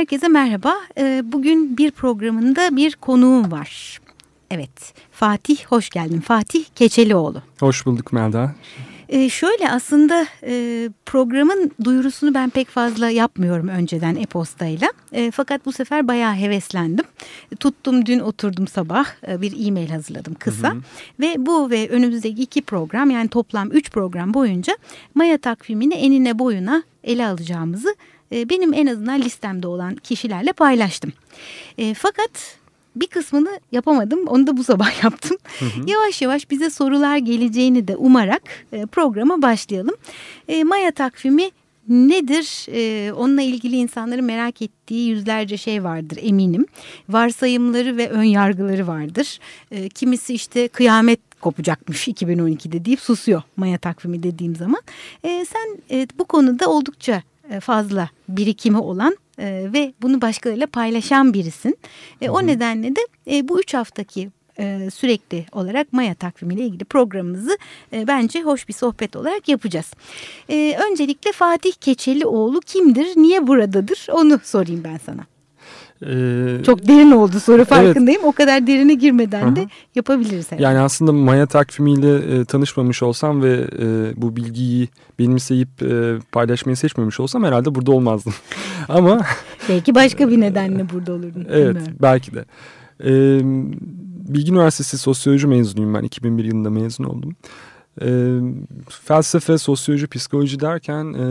Herkese merhaba. Ee, bugün bir programında bir konuğum var. Evet, Fatih hoş geldin. Fatih Keçelioğlu. Hoş bulduk Melda. Ee, şöyle aslında e, programın duyurusunu ben pek fazla yapmıyorum önceden e-postayla. E, fakat bu sefer bayağı heveslendim. Tuttum dün oturdum sabah e, bir e-mail hazırladım kısa. Hı hı. Ve bu ve önümüzdeki iki program yani toplam üç program boyunca Maya takvimini enine boyuna ele alacağımızı e, benim en azından listemde olan kişilerle paylaştım. E, fakat bir kısmını yapamadım. Onu da bu sabah yaptım. Hı hı. Yavaş yavaş bize sorular geleceğini de umarak e, programa başlayalım. E, Maya takvimi nedir? E, onunla ilgili insanların merak ettiği yüzlerce şey vardır eminim. Varsayımları ve ön yargıları vardır. E, kimisi işte kıyamet kopacakmış 2012'de deyip susuyor Maya takvimi dediğim zaman. E, sen e, bu konuda oldukça fazla birikimi olan e, ve bunu başkalarıyla paylaşan birisin. E, o nedenle de e, bu üç haftaki e, sürekli olarak Maya takvimiyle ilgili programımızı e, bence hoş bir sohbet olarak yapacağız. E, öncelikle Fatih Keçelioğlu kimdir, niye buradadır onu sorayım ben sana. Ee, Çok derin oldu soru farkındayım. Evet. O kadar derine girmeden Aha. de yapabiliriz. Herhalde. Yani aslında Maya takvimiyle e, tanışmamış olsam ve e, bu bilgiyi benimseyip e, paylaşmayı seçmemiş olsam herhalde burada olmazdım. Ama belki başka bir nedenle burada olurdun. Evet, bilmiyorum. belki de. E, Bilgi Üniversitesi Sosyoloji mezunuyum ben. 2001 yılında mezun oldum. E, felsefe, sosyoloji, psikoloji derken e,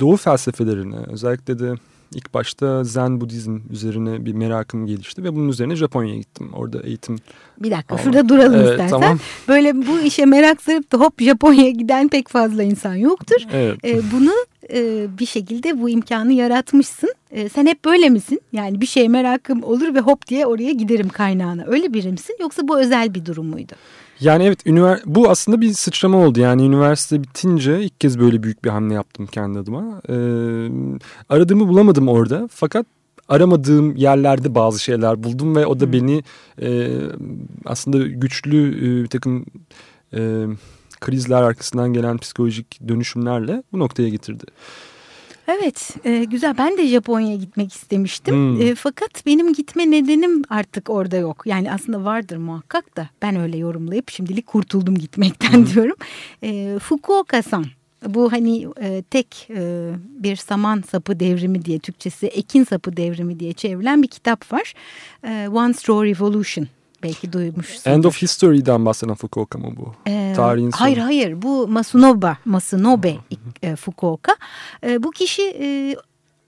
doğu felsefelerine özellikle de İlk başta Zen Budizm üzerine bir merakım gelişti ve bunun üzerine Japonya'ya gittim. Orada eğitim Bir dakika aldım. şurada duralım evet, istersen. Tamam. Böyle bu işe merak sarıp da hop Japonya'ya giden pek fazla insan yoktur. Evet. Ee, bunu e, bir şekilde bu imkanı yaratmışsın. E, sen hep böyle misin? Yani bir şeye merakım olur ve hop diye oraya giderim kaynağına. Öyle biri misin yoksa bu özel bir durum muydu? Yani evet bu aslında bir sıçrama oldu. Yani üniversite bitince ilk kez böyle büyük bir hamle yaptım kendi adıma. Ee, aradığımı bulamadım orada fakat aramadığım yerlerde bazı şeyler buldum ve o da beni e, aslında güçlü e, bir takım e, krizler arkasından gelen psikolojik dönüşümlerle bu noktaya getirdi. Evet e, güzel ben de Japonya'ya gitmek istemiştim hmm. e, fakat benim gitme nedenim artık orada yok. Yani aslında vardır muhakkak da ben öyle yorumlayıp şimdilik kurtuldum gitmekten hmm. diyorum. E, Fukuoka-san bu hani e, tek e, bir saman sapı devrimi diye Türkçesi ekin sapı devrimi diye çevrilen bir kitap var. E, One Straw Revolution belki duymuşsunuz. End of History'den bahseden Fukuoka mı bu? Ee, Tarihin sonu. Hayır hayır bu Masunoba, Masunobe e, Fukuoka. E, bu kişi e,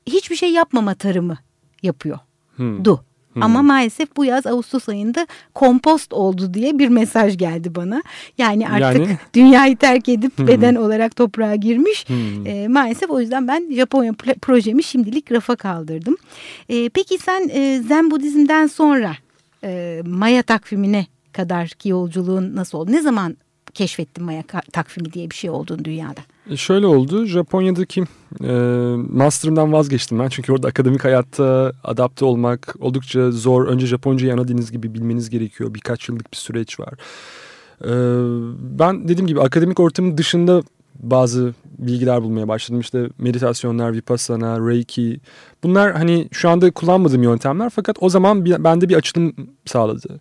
hiçbir şey yapmama tarımı yapıyor. Hmm. Du. Hmm. Ama maalesef bu yaz Ağustos ayında kompost oldu diye bir mesaj geldi bana. Yani artık yani? dünyayı terk edip hmm. beden olarak toprağa girmiş. Hmm. E, maalesef o yüzden ben Japonya projemi şimdilik rafa kaldırdım. E, peki sen e, Zen Budizm'den sonra e, Maya takvimine kadar ki yolculuğun nasıl oldu? Ne zaman keşfettin Maya takvimi diye bir şey olduğunu dünyada? E şöyle oldu. Japonya'daki e, master'ımdan vazgeçtim ben. Çünkü orada akademik hayatta adapte olmak oldukça zor. Önce Japoncayı ana diliniz gibi bilmeniz gerekiyor. Birkaç yıllık bir süreç var. E, ben dediğim gibi akademik ortamın dışında bazı bilgiler bulmaya başladım. İşte meditasyonlar, vipassana, reiki. Bunlar hani şu anda kullanmadığım yöntemler fakat o zaman bende bir açılım sağladı.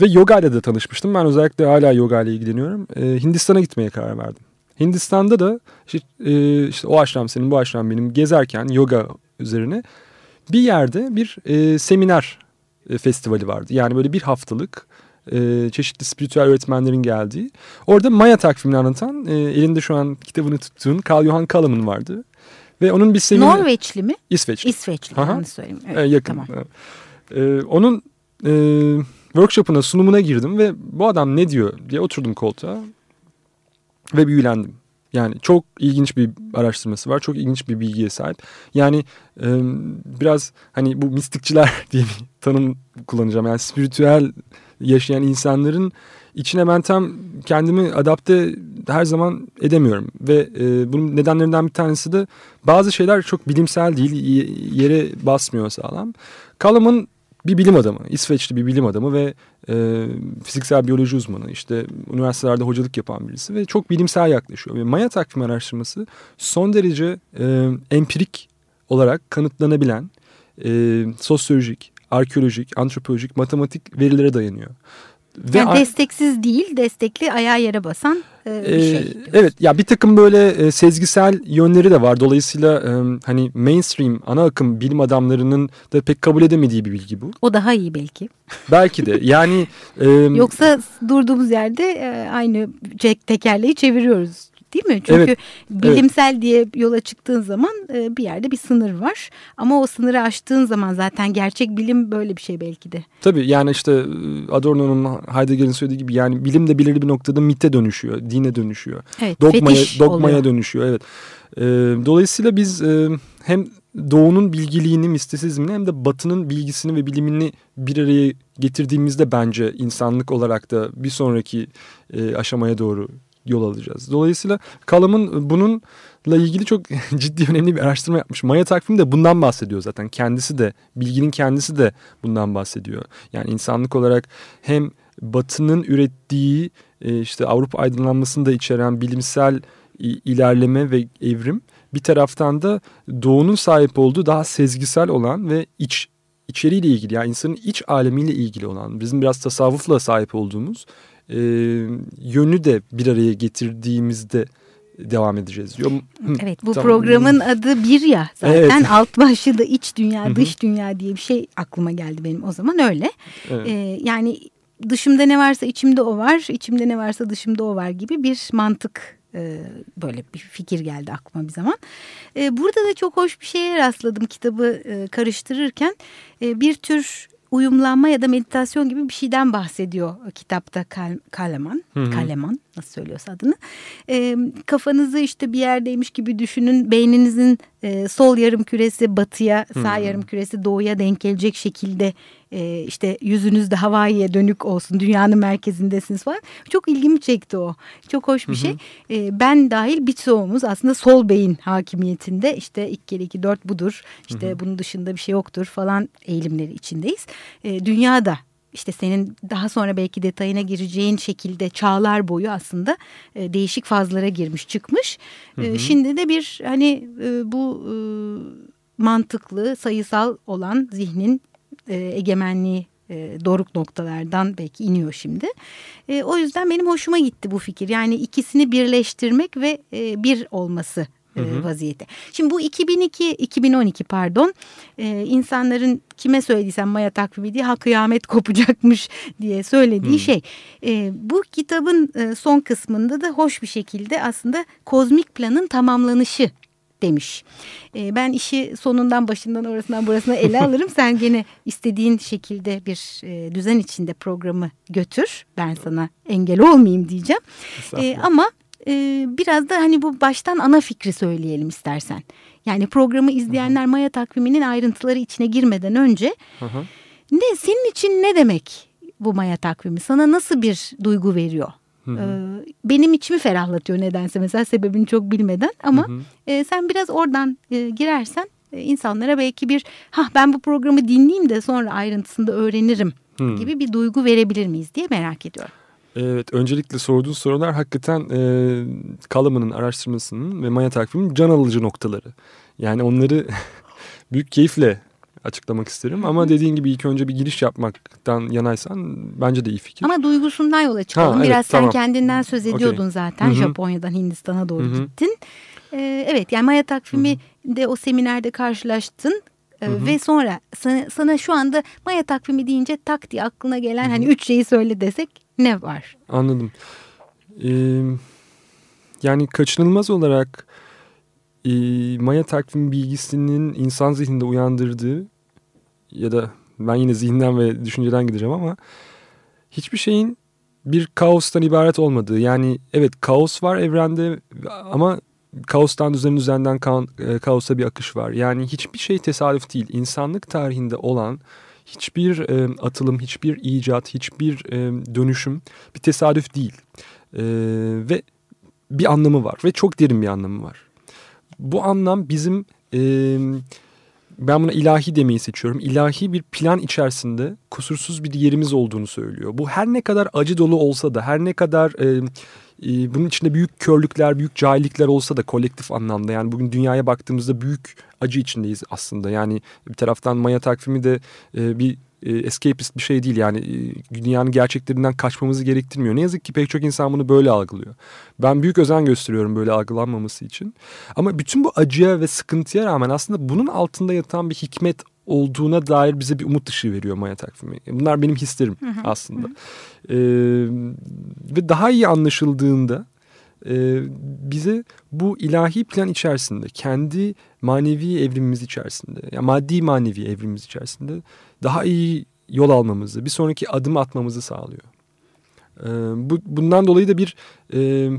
Ve yoga ile de tanışmıştım. Ben özellikle hala yoga ile ilgileniyorum. Ee, Hindistan'a gitmeye karar verdim. Hindistan'da da işte, e, işte o aşram senin bu aşram benim gezerken yoga üzerine bir yerde bir e, seminer e, festivali vardı. Yani böyle bir haftalık e, çeşitli spiritüel öğretmenlerin geldiği. Orada Maya takvimini anlatan e, elinde şu an kitabını tuttuğun Carl Johan Kalaman vardı. Ve onun bir seminer... Norveçli mi? İsveçli. İsveçli yanlış söyleyeyim. Evet, e, yakın. Tamam. E, onun e, workshop'ına sunumuna girdim ve bu adam ne diyor diye oturdum koltuğa ve büyülendim. Yani çok ilginç bir araştırması var. Çok ilginç bir bilgiye sahip. Yani e, biraz hani bu mistikçiler diye bir tanım kullanacağım. Yani spiritüel yaşayan insanların içine ben tam kendimi adapte her zaman edemiyorum. Ve e, bunun nedenlerinden bir tanesi de bazı şeyler çok bilimsel değil, yere basmıyor sağlam. Kalam'ın bir bilim adamı, İsveçli bir bilim adamı ve e, fiziksel biyoloji uzmanı. işte üniversitelerde hocalık yapan birisi ve çok bilimsel yaklaşıyor. Ve Maya takvim araştırması son derece e, empirik olarak kanıtlanabilen e, sosyolojik, arkeolojik, antropolojik, matematik verilere dayanıyor. Ve yani desteksiz değil, destekli ayağa yere basan e, bir şey. Ee, evet, ya bir takım böyle e, sezgisel yönleri de var. Dolayısıyla e, hani mainstream, ana akım bilim adamlarının da pek kabul edemediği bir bilgi bu. O daha iyi belki. Belki de. Yani e, yoksa durduğumuz yerde e, aynı tekerleği çeviriyoruz değil mi? Çünkü evet, bilimsel evet. diye yola çıktığın zaman e, bir yerde bir sınır var. Ama o sınırı aştığın zaman zaten gerçek bilim böyle bir şey belki de. Tabii yani işte e, Adorno'nun Heidegger'in söylediği gibi yani bilim de belirli bir noktada mite dönüşüyor, dine dönüşüyor. Evet, dogmaya, dogmaya oluyor. dönüşüyor. Evet. E, dolayısıyla biz e, hem doğunun bilgiliğini, mistisizmini hem de batının bilgisini ve bilimini bir araya getirdiğimizde bence insanlık olarak da bir sonraki e, aşamaya doğru yol alacağız. Dolayısıyla Kalam'ın bununla ilgili çok ciddi önemli bir araştırma yapmış. Maya takvimi de bundan bahsediyor zaten. Kendisi de, bilginin kendisi de bundan bahsediyor. Yani insanlık olarak hem Batı'nın ürettiği e, işte Avrupa aydınlanmasını da içeren bilimsel ilerleme ve evrim bir taraftan da doğunun sahip olduğu daha sezgisel olan ve iç içeriğiyle ilgili yani insanın iç alemiyle ilgili olan bizim biraz tasavvufla sahip olduğumuz e, yönü de bir araya getirdiğimizde devam edeceğiz. Yo, evet bu tamam. programın adı bir ya zaten evet. alt başlığı da iç dünya dış dünya diye bir şey aklıma geldi benim o zaman öyle. Evet. Ee, yani dışımda ne varsa içimde o var içimde ne varsa dışımda o var gibi bir mantık e, böyle bir fikir geldi aklıma bir zaman. E, burada da çok hoş bir şeye rastladım kitabı e, karıştırırken bir tür uyumlanma ya da meditasyon gibi bir şeyden bahsediyor kitapta Kaleman. Hı hı. Kaleman nasıl söylüyorsa adını. E, kafanızı işte bir yerdeymiş gibi düşünün. Beyninizin e, sol yarım küresi batıya, sağ hmm. yarım küresi doğuya denk gelecek şekilde e, işte yüzünüz de Hawaii'ye dönük olsun. Dünyanın merkezindesiniz falan. Çok ilgimi çekti o. Çok hoş bir şey. E, ben dahil birçoğumuz aslında sol beyin hakimiyetinde işte iki kere iki dört budur. İşte bunun dışında bir şey yoktur falan eğilimleri içindeyiz. E, dünya da işte senin daha sonra belki detayına gireceğin şekilde çağlar boyu aslında e, değişik fazlara girmiş çıkmış. Hı hı. E, şimdi de bir hani e, bu e, mantıklı sayısal olan zihnin e, egemenliği e, doruk noktalardan belki iniyor şimdi. E, o yüzden benim hoşuma gitti bu fikir. Yani ikisini birleştirmek ve e, bir olması Hı hı. vaziyette. Şimdi bu 2002 2012 pardon e, insanların kime söylediysem Maya takvimi diye ha kıyamet kopacakmış diye söylediği hı. şey. E, bu kitabın e, son kısmında da hoş bir şekilde aslında kozmik planın tamamlanışı demiş. E, ben işi sonundan başından orasından burasına ele alırım. Sen gene istediğin şekilde bir e, düzen içinde programı götür. Ben sana engel olmayayım diyeceğim. E, ama e, biraz da hani bu baştan ana fikri söyleyelim istersen. Yani programı izleyenler Hı -hı. Maya takviminin ayrıntıları içine girmeden önce Hı -hı. ne senin için ne demek bu Maya takvimi? Sana nasıl bir duygu veriyor? Hı hı. Ee, benim içimi ferahlatıyor nedense mesela sebebini çok bilmeden ama hı hı. E, sen biraz oradan e, girersen e, insanlara belki bir ha ben bu programı dinleyeyim de sonra ayrıntısında öğrenirim hı. gibi bir duygu verebilir miyiz diye merak ediyorum. Evet, öncelikle sorduğun sorular hakikaten e, Kalaman'ın araştırmasının ve Maya takviminin can alıcı noktaları. Yani onları büyük keyifle açıklamak isterim. Ama dediğin gibi ilk önce bir giriş yapmaktan yanaysan bence de iyi fikir. Ama duygusundan yola çıkalım. Ha, Biraz evet, sen tamam. kendinden söz ediyordun okay. zaten. Hı -hı. Japonya'dan Hindistan'a doğru Hı -hı. gittin. Ee, evet yani Maya takvimi Hı -hı. de o seminerde karşılaştın. Hı -hı. Ve sonra sana, sana şu anda Maya takvimi deyince tak diye aklına gelen Hı -hı. hani üç şeyi söyle desek ne var? Anladım. Ee, yani kaçınılmaz olarak e, Maya takvim bilgisinin insan zihninde uyandırdığı ya da ben yine zihinden ve düşünceden gideceğim ama hiçbir şeyin bir kaostan ibaret olmadığı. Yani evet kaos var evrende ama kaostan düzenin üzerinden ka kaosa bir akış var. Yani hiçbir şey tesadüf değil. İnsanlık tarihinde olan hiçbir e, atılım, hiçbir icat, hiçbir e, dönüşüm bir tesadüf değil. E, ve bir anlamı var ve çok derin bir anlamı var. Bu anlam bizim e, ben buna ilahi demeyi seçiyorum. İlahi bir plan içerisinde kusursuz bir yerimiz olduğunu söylüyor. Bu her ne kadar acı dolu olsa da her ne kadar e, e, bunun içinde büyük körlükler, büyük cahillikler olsa da kolektif anlamda yani bugün dünyaya baktığımızda büyük acı içindeyiz aslında. Yani bir taraftan Maya takvimi de e, bir e, escapist bir şey değil yani e, dünyanın gerçeklerinden kaçmamızı gerektirmiyor. Ne yazık ki pek çok insan bunu böyle algılıyor. Ben büyük özen gösteriyorum böyle algılanmaması için. Ama bütün bu acıya ve sıkıntıya rağmen aslında bunun altında yatan bir hikmet olduğuna dair bize bir umut ışığı veriyor Maya takvimi. Bunlar benim hislerim hı hı. aslında. Hı hı. Ee, ve daha iyi anlaşıldığında e, bize bu ilahi plan içerisinde kendi manevi evrimimiz içerisinde yani maddi manevi evrimimiz içerisinde daha iyi yol almamızı bir sonraki adım atmamızı sağlıyor. E, bu, bundan dolayı da bir e,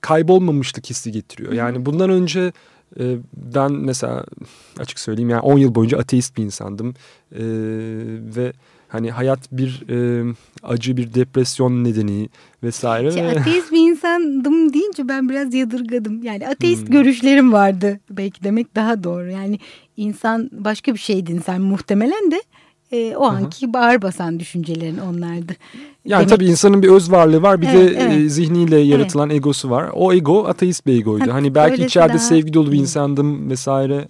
kaybolmamışlık hissi getiriyor. Yani bundan önce e, ben mesela açık söyleyeyim yani 10 yıl boyunca ateist bir insandım e, ve hani hayat bir e, acı bir depresyon nedeni vesaire. İşte ateist bir insandım deyince ben biraz yadırgadım. Yani ateist hmm. görüşlerim vardı belki demek daha doğru. Yani insan başka bir şeydin sen muhtemelen de e, o anki Hı -hı. bağır basan düşüncelerin onlardı. Yani Demek... tabii insanın bir öz varlığı var bir evet, de evet. E, zihniyle yaratılan evet. egosu var. O ego ateist bir egoydu. Ha, hani belki içeride daha... sevgi dolu bir insandım vesaire.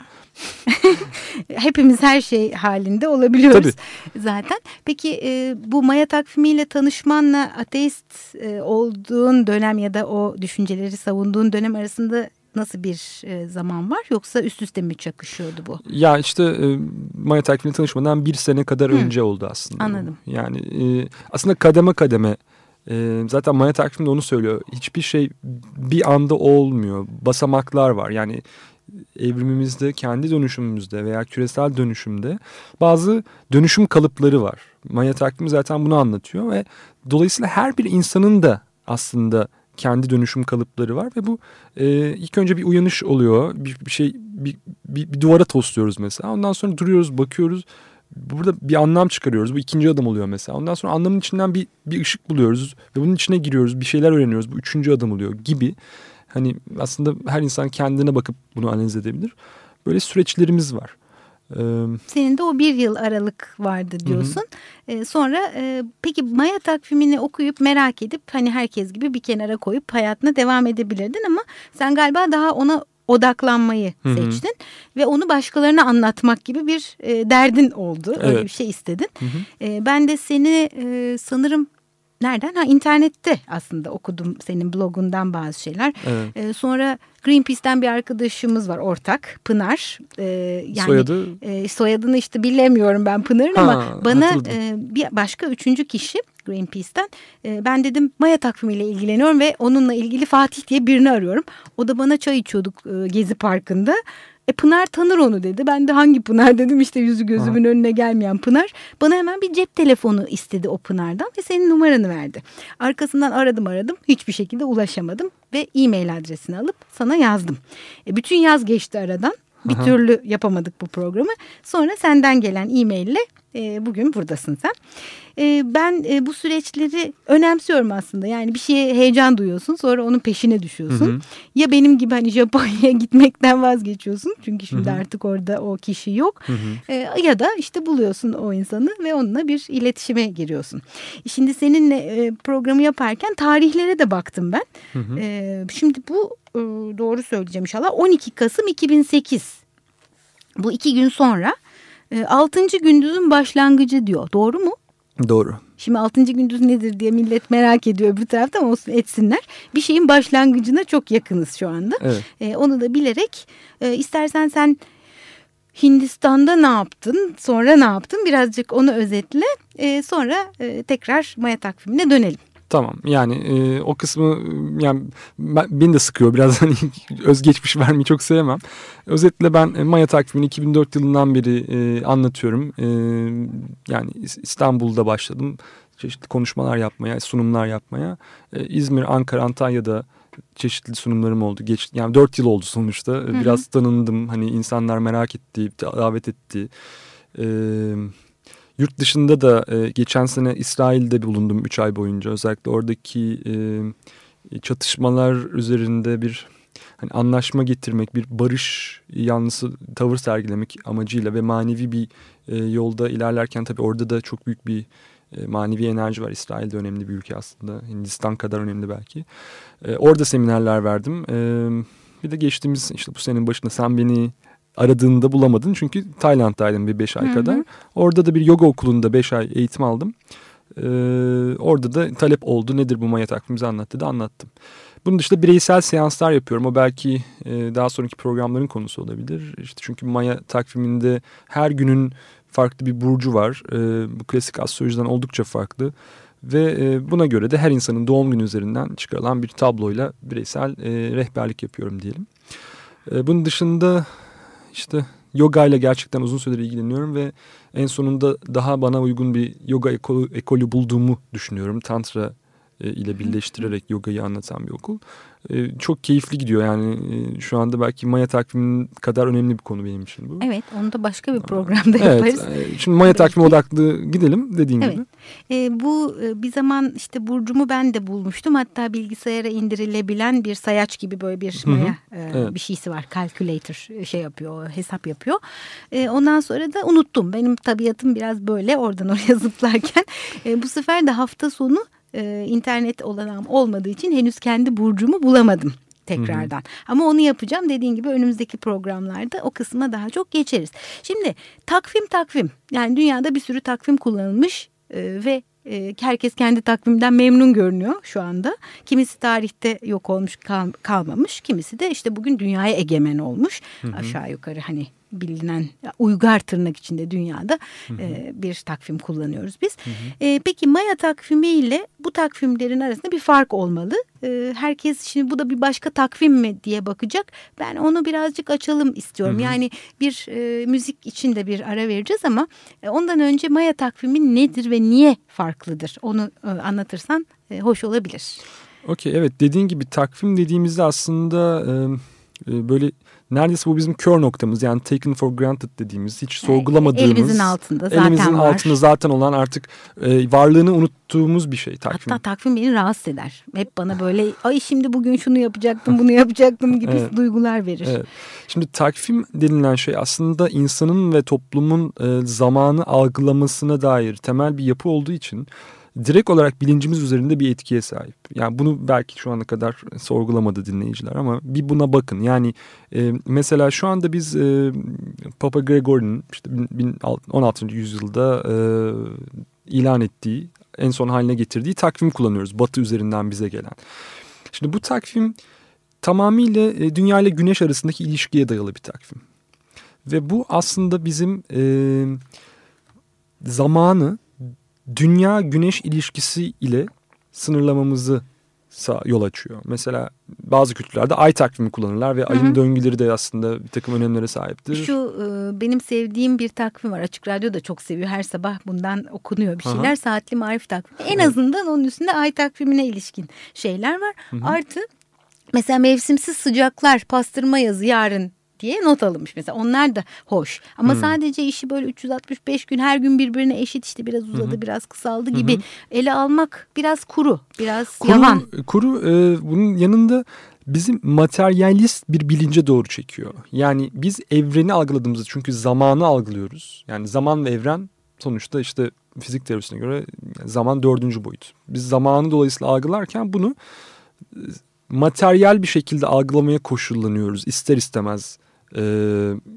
Hepimiz her şey halinde olabiliyoruz Tabii. zaten. Peki e, bu Maya takvimiyle tanışmanla ateist e, olduğun dönem ya da o düşünceleri savunduğun dönem arasında nasıl bir e, zaman var yoksa üst üste mi çakışıyordu bu? Ya işte e, Maya takvimle tanışmadan bir sene kadar Hı. önce oldu aslında. Anladım. Yani e, aslında kademe kademe e, zaten Maya takvimde onu söylüyor. Hiçbir şey bir anda olmuyor. Basamaklar var. Yani evrimimizde, kendi dönüşümümüzde veya küresel dönüşümde bazı dönüşüm kalıpları var. Maya takvimi zaten bunu anlatıyor ve dolayısıyla her bir insanın da aslında kendi dönüşüm kalıpları var ve bu e, ilk önce bir uyanış oluyor. Bir, bir şey bir, bir, bir duvara tosluyoruz mesela. Ondan sonra duruyoruz, bakıyoruz. Burada bir anlam çıkarıyoruz. Bu ikinci adım oluyor mesela. Ondan sonra anlamın içinden bir, bir ışık buluyoruz ve bunun içine giriyoruz. Bir şeyler öğreniyoruz. Bu üçüncü adım oluyor gibi. Hani aslında her insan kendine bakıp bunu analiz edebilir. Böyle süreçlerimiz var. Senin de o bir yıl aralık vardı diyorsun. Hı hı. Sonra peki Maya takvimini okuyup merak edip hani herkes gibi bir kenara koyup hayatına devam edebilirdin ama sen galiba daha ona odaklanmayı Hı -hı. seçtin ve onu başkalarına anlatmak gibi bir e, derdin oldu. Evet. Öyle bir şey istedin. Hı -hı. E, ben de seni e, sanırım nereden? Ha internette aslında okudum senin blogundan bazı şeyler. Evet. E, sonra Greenpeace'ten bir arkadaşımız var ortak Pınar. E, yani Soyadı? E, soyadını işte bilemiyorum ben Pınar'ın ama bana e, bir başka üçüncü kişi Greenpeace'ten e, ben dedim Maya takvimiyle ilgileniyorum ve onunla ilgili Fatih diye birini arıyorum. O da bana çay içiyorduk e, Gezi Parkı'nda. E Pınar tanır onu dedi. Ben de hangi Pınar dedim işte yüzü gözümün ha. önüne gelmeyen Pınar. Bana hemen bir cep telefonu istedi o Pınar'dan ve senin numaranı verdi. Arkasından aradım aradım hiçbir şekilde ulaşamadım ve e-mail adresini alıp sana yazdım. E bütün yaz geçti aradan. Bir Aha. türlü yapamadık bu programı. Sonra senden gelen e-maille e, bugün buradasın sen. E, ben e, bu süreçleri önemsiyorum aslında. Yani bir şeye heyecan duyuyorsun sonra onun peşine düşüyorsun. Hı hı. Ya benim gibi hani Japonya'ya gitmekten vazgeçiyorsun. Çünkü şimdi hı hı. artık orada o kişi yok. Hı hı. E, ya da işte buluyorsun o insanı ve onunla bir iletişime giriyorsun. Şimdi seninle e, programı yaparken tarihlere de baktım ben. Hı hı. E, şimdi bu doğru söyleyeceğim inşallah 12 Kasım 2008. Bu iki gün sonra e, altıncı gündüzün başlangıcı diyor. Doğru mu? Doğru. Şimdi altıncı gündüz nedir diye millet merak ediyor bir tarafta ama olsun etsinler. Bir şeyin başlangıcına çok yakınız şu anda. Evet. E, onu da bilerek e, istersen sen Hindistan'da ne yaptın sonra ne yaptın birazcık onu özetle e, sonra e, tekrar Maya takvimine dönelim. Tamam yani e, o kısmı yani ben, beni de sıkıyor biraz hani özgeçmiş vermeyi çok sevmem. Özetle ben e, Maya takvimini 2004 yılından beri e, anlatıyorum. E, yani İstanbul'da başladım çeşitli konuşmalar yapmaya, sunumlar yapmaya. E, İzmir, Ankara, Antalya'da çeşitli sunumlarım oldu. Geç, yani dört yıl oldu sonuçta. Hı hı. Biraz tanındım. Hani insanlar merak etti, davet etti. Eee Yurt dışında da e, geçen sene İsrail'de bulundum 3 ay boyunca. Özellikle oradaki e, çatışmalar üzerinde bir hani anlaşma getirmek, bir barış yanlısı tavır sergilemek amacıyla ve manevi bir e, yolda ilerlerken tabii orada da çok büyük bir e, manevi enerji var. İsrail de önemli bir ülke aslında. Hindistan kadar önemli belki. E, orada seminerler verdim. E, bir de geçtiğimiz işte bu senin başında sen beni aradığında bulamadın. Çünkü Tayland'daydım bir beş ay hı hı. kadar. Orada da bir yoga okulunda beş ay eğitim aldım. Ee, orada da talep oldu. Nedir bu maya takvimimizi anlattı da anlattım. Bunun dışında bireysel seanslar yapıyorum. O belki e, daha sonraki programların konusu olabilir. İşte çünkü maya takviminde her günün farklı bir burcu var. E, bu klasik astrolojiden oldukça farklı. Ve e, buna göre de her insanın doğum günü üzerinden çıkarılan bir tabloyla bireysel e, rehberlik yapıyorum diyelim. E, bunun dışında işte yoga ile gerçekten uzun süredir ilgileniyorum ve en sonunda daha bana uygun bir yoga ekolü, ekolü bulduğumu düşünüyorum. Tantra e, ile birleştirerek yogayı anlatan bir okul. E, çok keyifli gidiyor yani e, şu anda belki Maya takviminin kadar önemli bir konu benim için bu. Evet onu da başka bir programda yaparız. Evet şimdi Maya takvimi odaklı gidelim dediğin evet. gibi. E, bu bir zaman işte burcumu ben de bulmuştum hatta bilgisayara indirilebilen bir sayaç gibi böyle bir Maya e, evet. bir şeysi var calculator şey yapıyor hesap yapıyor. E, ondan sonra da unuttum benim tabiatım biraz böyle oradan oraya zıplarken e, bu sefer de hafta sonu e, internet olanağım olmadığı için henüz kendi burcumu bulamadım tekrardan. Hı hı. Ama onu yapacağım dediğin gibi önümüzdeki programlarda o kısma daha çok geçeriz. Şimdi takvim takvim yani dünyada bir sürü takvim kullanılmış e, ve e, herkes kendi takvimden memnun görünüyor şu anda. Kimisi tarihte yok olmuş kal, kalmamış kimisi de işte bugün dünyaya egemen olmuş hı hı. aşağı yukarı hani bilinen uygar tırnak içinde dünyada hı hı. E, bir takvim kullanıyoruz biz. Hı hı. E, peki Maya takvimi ile bu takvimlerin arasında bir fark olmalı. E, herkes şimdi bu da bir başka takvim mi diye bakacak. Ben onu birazcık açalım istiyorum. Hı hı. Yani bir e, müzik için de bir ara vereceğiz ama e, ondan önce Maya takvimi nedir ve niye farklıdır? Onu e, anlatırsan e, hoş olabilir. Okey evet dediğin gibi takvim dediğimizde aslında e, e böyle neredeyse bu bizim kör noktamız yani taken for granted dediğimiz hiç sorgulamadığımız. Elimizin altında zaten elimizin var. altında zaten olan artık e, varlığını unuttuğumuz bir şey takvim. Hatta takvim beni rahatsız eder. Hep bana böyle ay şimdi bugün şunu yapacaktım bunu yapacaktım gibi evet. duygular verir. Evet. Şimdi takvim denilen şey aslında insanın ve toplumun e, zamanı algılamasına dair temel bir yapı olduğu için direkt olarak bilincimiz üzerinde bir etkiye sahip. Yani bunu belki şu ana kadar sorgulamadı dinleyiciler ama bir buna bakın. Yani e, mesela şu anda biz e, Papa Gregor'un işte 16. yüzyılda e, ilan ettiği en son haline getirdiği takvim kullanıyoruz. Batı üzerinden bize gelen. Şimdi bu takvim tamamıyla e, dünya ile güneş arasındaki ilişkiye dayalı bir takvim. Ve bu aslında bizim e, zamanı dünya güneş ilişkisi ile sınırlamamızı yol açıyor. Mesela bazı kültürlerde ay takvimi kullanırlar ve ayın Hı -hı. döngüleri de aslında bir takım önemlere sahiptir. Şu e, benim sevdiğim bir takvim var. Açık Radyo da çok seviyor. Her sabah bundan okunuyor bir şeyler. Aha. Saatli marif takvimi. En evet. azından onun üstünde ay takvimine ilişkin şeyler var. Hı -hı. Artı mesela mevsimsiz sıcaklar pastırma yazı yarın diye not alınmış mesela. Onlar da hoş. Ama hmm. sadece işi böyle 365 gün her gün birbirine eşit işte biraz uzadı hmm. biraz kısaldı gibi hmm. ele almak biraz kuru, biraz kuru, yavan. Kuru e, bunun yanında bizim materyalist bir bilince doğru çekiyor. Yani biz evreni algıladığımızda çünkü zamanı algılıyoruz. Yani zaman ve evren sonuçta işte fizik teorisine göre zaman dördüncü boyut. Biz zamanı dolayısıyla algılarken bunu e, materyal bir şekilde algılamaya koşullanıyoruz ister istemez e,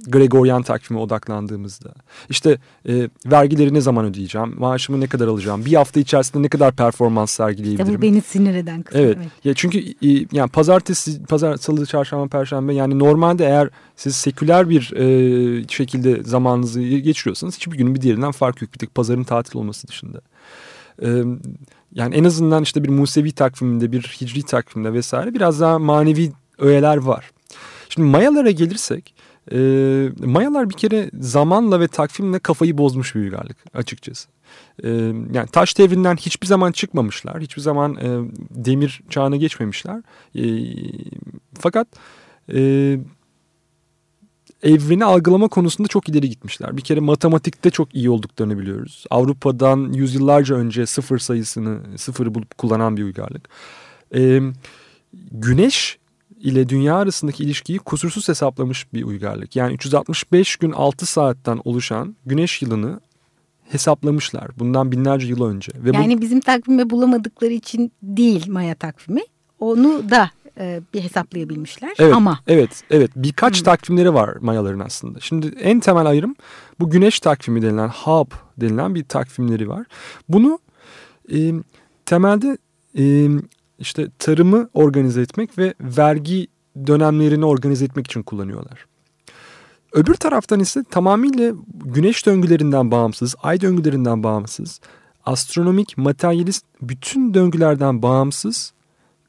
Gregorian takvime odaklandığımızda. İşte e, vergileri ne zaman ödeyeceğim, maaşımı ne kadar alacağım, bir hafta içerisinde ne kadar performans sergileyebilirim. İşte bu beni sinir eden kısım. Evet. evet. Ya çünkü e, yani pazartesi, pazar, salı, çarşamba, perşembe yani normalde eğer siz seküler bir e, şekilde zamanınızı geçiriyorsanız hiçbir günün bir diğerinden fark yok. Bir tek pazarın tatil olması dışında. E, yani en azından işte bir Musevi takviminde, bir Hicri takviminde vesaire biraz daha manevi öğeler var. Şimdi Mayalara gelirsek e, Mayalar bir kere zamanla ve takvimle kafayı bozmuş bir uygarlık açıkçası. E, yani taş devrinden hiçbir zaman çıkmamışlar. Hiçbir zaman e, demir çağına geçmemişler. E, fakat e, evreni algılama konusunda çok ileri gitmişler. Bir kere matematikte çok iyi olduklarını biliyoruz. Avrupa'dan yüzyıllarca önce sıfır sayısını sıfırı bulup kullanan bir uygarlık. E, güneş ile dünya arasındaki ilişkiyi kusursuz hesaplamış bir uygarlık. Yani 365 gün 6 saatten oluşan güneş yılını hesaplamışlar. Bundan binlerce yıl önce. Ve yani bu... bizim takvime bulamadıkları için değil Maya takvimi. Onu da e, bir hesaplayabilmişler evet, ama. Evet, evet. Birkaç hmm. takvimleri var Mayaların aslında. Şimdi en temel ayrım bu güneş takvimi denilen Hab denilen bir takvimleri var. Bunu e, temelde e, işte tarımı organize etmek ve vergi dönemlerini organize etmek için kullanıyorlar. Öbür taraftan ise tamamıyla güneş döngülerinden bağımsız, ay döngülerinden bağımsız, astronomik, materyalist bütün döngülerden bağımsız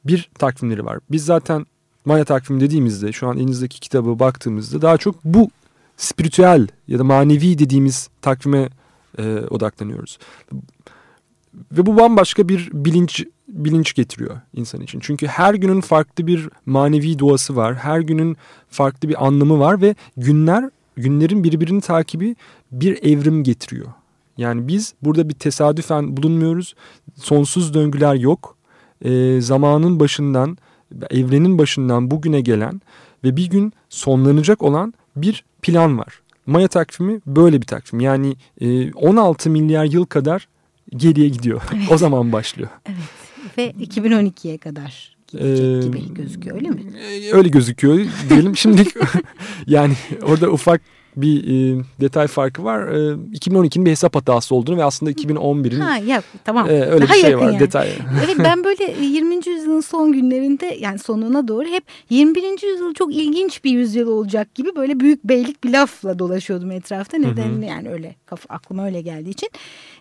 bir takvimleri var. Biz zaten Maya takvimi dediğimizde şu an elinizdeki kitabı baktığımızda daha çok bu spiritüel ya da manevi dediğimiz takvime e, odaklanıyoruz. Ve bu bambaşka bir bilinç bilinç getiriyor insan için. Çünkü her günün farklı bir manevi doğası var. Her günün farklı bir anlamı var ve günler günlerin birbirini takibi bir evrim getiriyor. Yani biz burada bir tesadüfen bulunmuyoruz. Sonsuz döngüler yok. E, zamanın başından, evrenin başından bugüne gelen ve bir gün sonlanacak olan bir plan var. Maya takvimi böyle bir takvim. Yani e, 16 milyar yıl kadar geriye gidiyor. Evet. o zaman başlıyor. Evet ve 2012'ye kadar gidecek ee, gibi gözüküyor öyle mi? E, öyle gözüküyor diyelim. Şimdi yani orada ufak bir e, detay farkı var. E, 2012'nin bir hesap hatası olduğunu ve aslında 2011'in ha, ya, tamam. e, öyle Daha bir şey var yani. detay. evet ben böyle 20. yüzyılın son günlerinde yani sonuna doğru hep 21. yüzyıl çok ilginç bir yüzyıl olacak gibi böyle büyük beylik bir lafla dolaşıyordum etrafta. Nedenini yani öyle kafa, aklıma öyle geldiği için.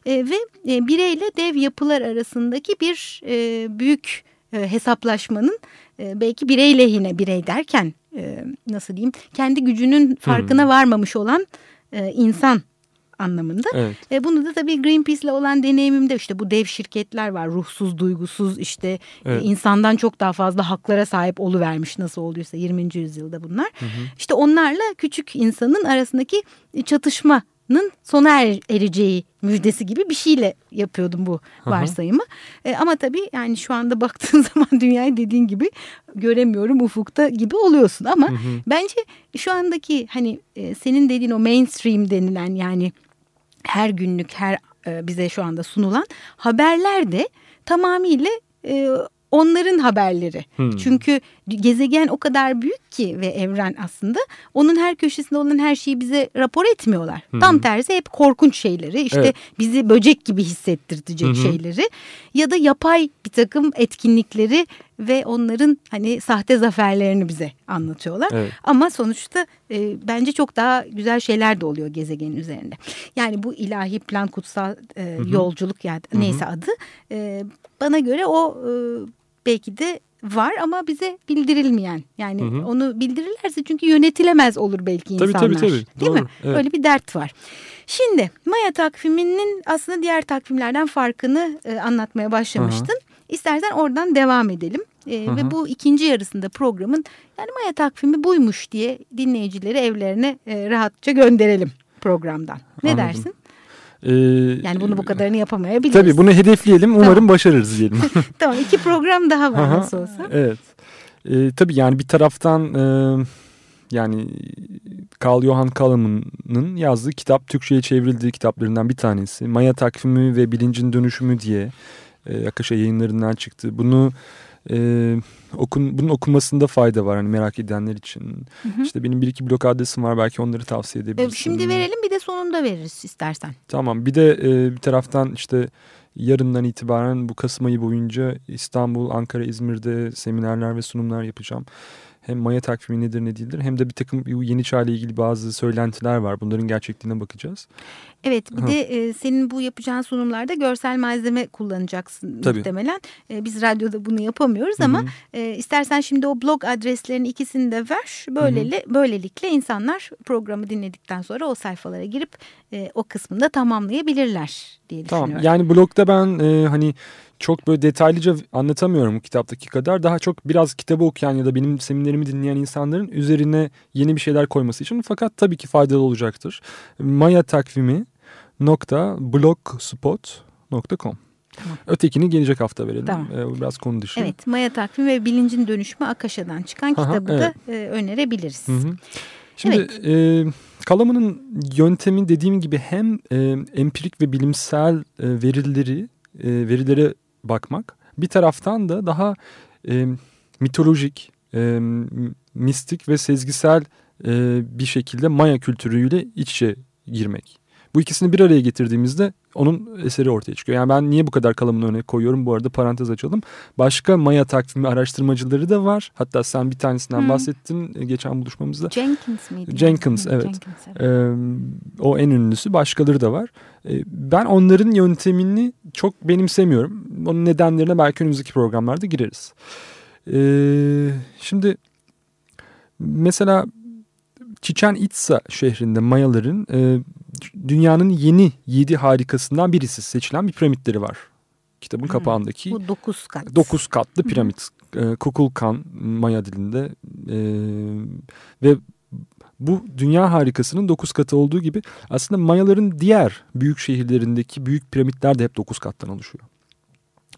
E, ve e, bireyle dev yapılar arasındaki bir e, büyük e, hesaplaşmanın e, belki birey lehine birey derken e, nasıl diyeyim kendi gücünün farkına hmm. varmamış olan e, insan anlamında. Evet. E, bunu da tabii Greenpeace'le olan deneyimimde işte bu dev şirketler var. Ruhsuz, duygusuz işte e, evet. e, insandan çok daha fazla haklara sahip oluvermiş nasıl olduysa 20. yüzyılda bunlar. Hı hı. İşte onlarla küçük insanın arasındaki çatışma sona er, ereceği müjdesi gibi bir şeyle yapıyordum bu varsayımı. E, ama tabii yani şu anda baktığın zaman dünyayı dediğin gibi göremiyorum ufukta gibi oluyorsun. Ama hı hı. bence şu andaki hani e, senin dediğin o mainstream denilen yani her günlük her e, bize şu anda sunulan haberler de tamamıyla e, onların haberleri. Hmm. Çünkü gezegen o kadar büyük ki ve evren aslında onun her köşesinde olan her şeyi bize rapor etmiyorlar. Hmm. Tam tersi hep korkunç şeyleri işte evet. bizi böcek gibi hissettirtecek hmm. şeyleri ya da yapay bir takım etkinlikleri ve onların hani sahte zaferlerini bize anlatıyorlar. Evet. Ama sonuçta e, bence çok daha güzel şeyler de oluyor gezegenin üzerinde. Yani bu ilahi plan kutsal e, yolculuk yani neyse adı e, bana göre o e, belki de var ama bize bildirilmeyen. Yani hı hı. onu bildirirlerse çünkü yönetilemez olur belki insanlar. Tabii tabii tabii. Değil Doğru. mi? Evet. Öyle bir dert var. Şimdi Maya takviminin aslında diğer takvimlerden farkını e, anlatmaya başlamıştın. Hı hı. İstersen oradan devam edelim. E, hı hı. Ve bu ikinci yarısında programın yani Maya takvimi buymuş diye dinleyicileri evlerine e, rahatça gönderelim programdan. Ne Anladım. dersin? Ee, yani bunu bu kadarını yapamayabiliriz. Tabii bunu hedefleyelim. Umarım tamam. başarırız diyelim. tamam iki program daha var Aha, nasıl olsa. Evet. Ee, tabii yani bir taraftan e, yani Carl Johan Kalaman'ın yazdığı kitap Türkçe'ye çevrildiği kitaplarından bir tanesi. Maya takvimi ve bilincin dönüşümü diye e, Akasha yayınlarından çıktı. Bunu e, okun, bunun okunmasında fayda var hani merak edenler için. Hı hı. İşte benim bir iki blog adresim var belki onları tavsiye edebilirsin. Şimdi verelim bir de sonunda veririz istersen. Tamam bir de e, bir taraftan işte yarından itibaren bu Kasım ayı boyunca İstanbul, Ankara, İzmir'de seminerler ve sunumlar yapacağım hem maya takvimi nedir ne değildir hem de bir takım yeni çağ ile ilgili bazı söylentiler var. Bunların gerçekliğine bakacağız. Evet bir ha. de e, senin bu yapacağın sunumlarda görsel malzeme kullanacaksın Tabii. muhtemelen. E, biz radyoda bunu yapamıyoruz Hı -hı. ama e, istersen şimdi o blog adreslerinin ikisini de ver. Böylele, Hı -hı. Böylelikle insanlar programı dinledikten sonra o sayfalara girip e, o kısmını da tamamlayabilirler diye tamam. düşünüyorum. Yani blogda ben e, hani çok böyle detaylıca anlatamıyorum kitaptaki kadar. Daha çok biraz kitabı okuyan ya da benim seminerimi dinleyen insanların üzerine yeni bir şeyler koyması için. Fakat tabii ki faydalı olacaktır. Maya takvimi nokta blogspot.com Tamam. Ötekini gelecek hafta verelim. Tamam. Ee, biraz konu dışı. Evet Maya takvimi ve bilincin dönüşümü Akaşa'dan çıkan Aha, kitabı evet. da e, önerebiliriz. Hı hı. Şimdi Evet. e, Kalaman'ın yöntemi dediğim gibi hem e, empirik ve bilimsel e, verileri e, verilere bakmak bir taraftan da daha e, mitolojik, e, mistik ve sezgisel e, bir şekilde Maya kültürüyle iç içe girmek. Bu ikisini bir araya getirdiğimizde onun eseri ortaya çıkıyor. Yani ben niye bu kadar Kalaman'ı öne koyuyorum bu arada parantez açalım. Başka Maya takvimi araştırmacıları da var. Hatta sen bir tanesinden Hı. bahsettin e, geçen buluşmamızda. Jenkins miydi? Jenkins, evet. Jenkins, evet. Ee, o en ünlüsü başkaları da var. Ee, ben onların yöntemini çok benimsemiyorum. Onun nedenlerine belki önümüzdeki programlarda gireriz. Ee, şimdi mesela Chichen Itza şehrinde Mayaların e, dünyanın yeni yedi harikasından birisi seçilen bir piramitleri var. Kitabın Hmm. kapağındaki Bu dokuz kat. dokuz katlı piramit. E, Kukulkan Maya dilinde e, ve bu dünya harikasının dokuz katı olduğu gibi aslında Mayaların diğer büyük şehirlerindeki büyük piramitler de hep dokuz kattan oluşuyor.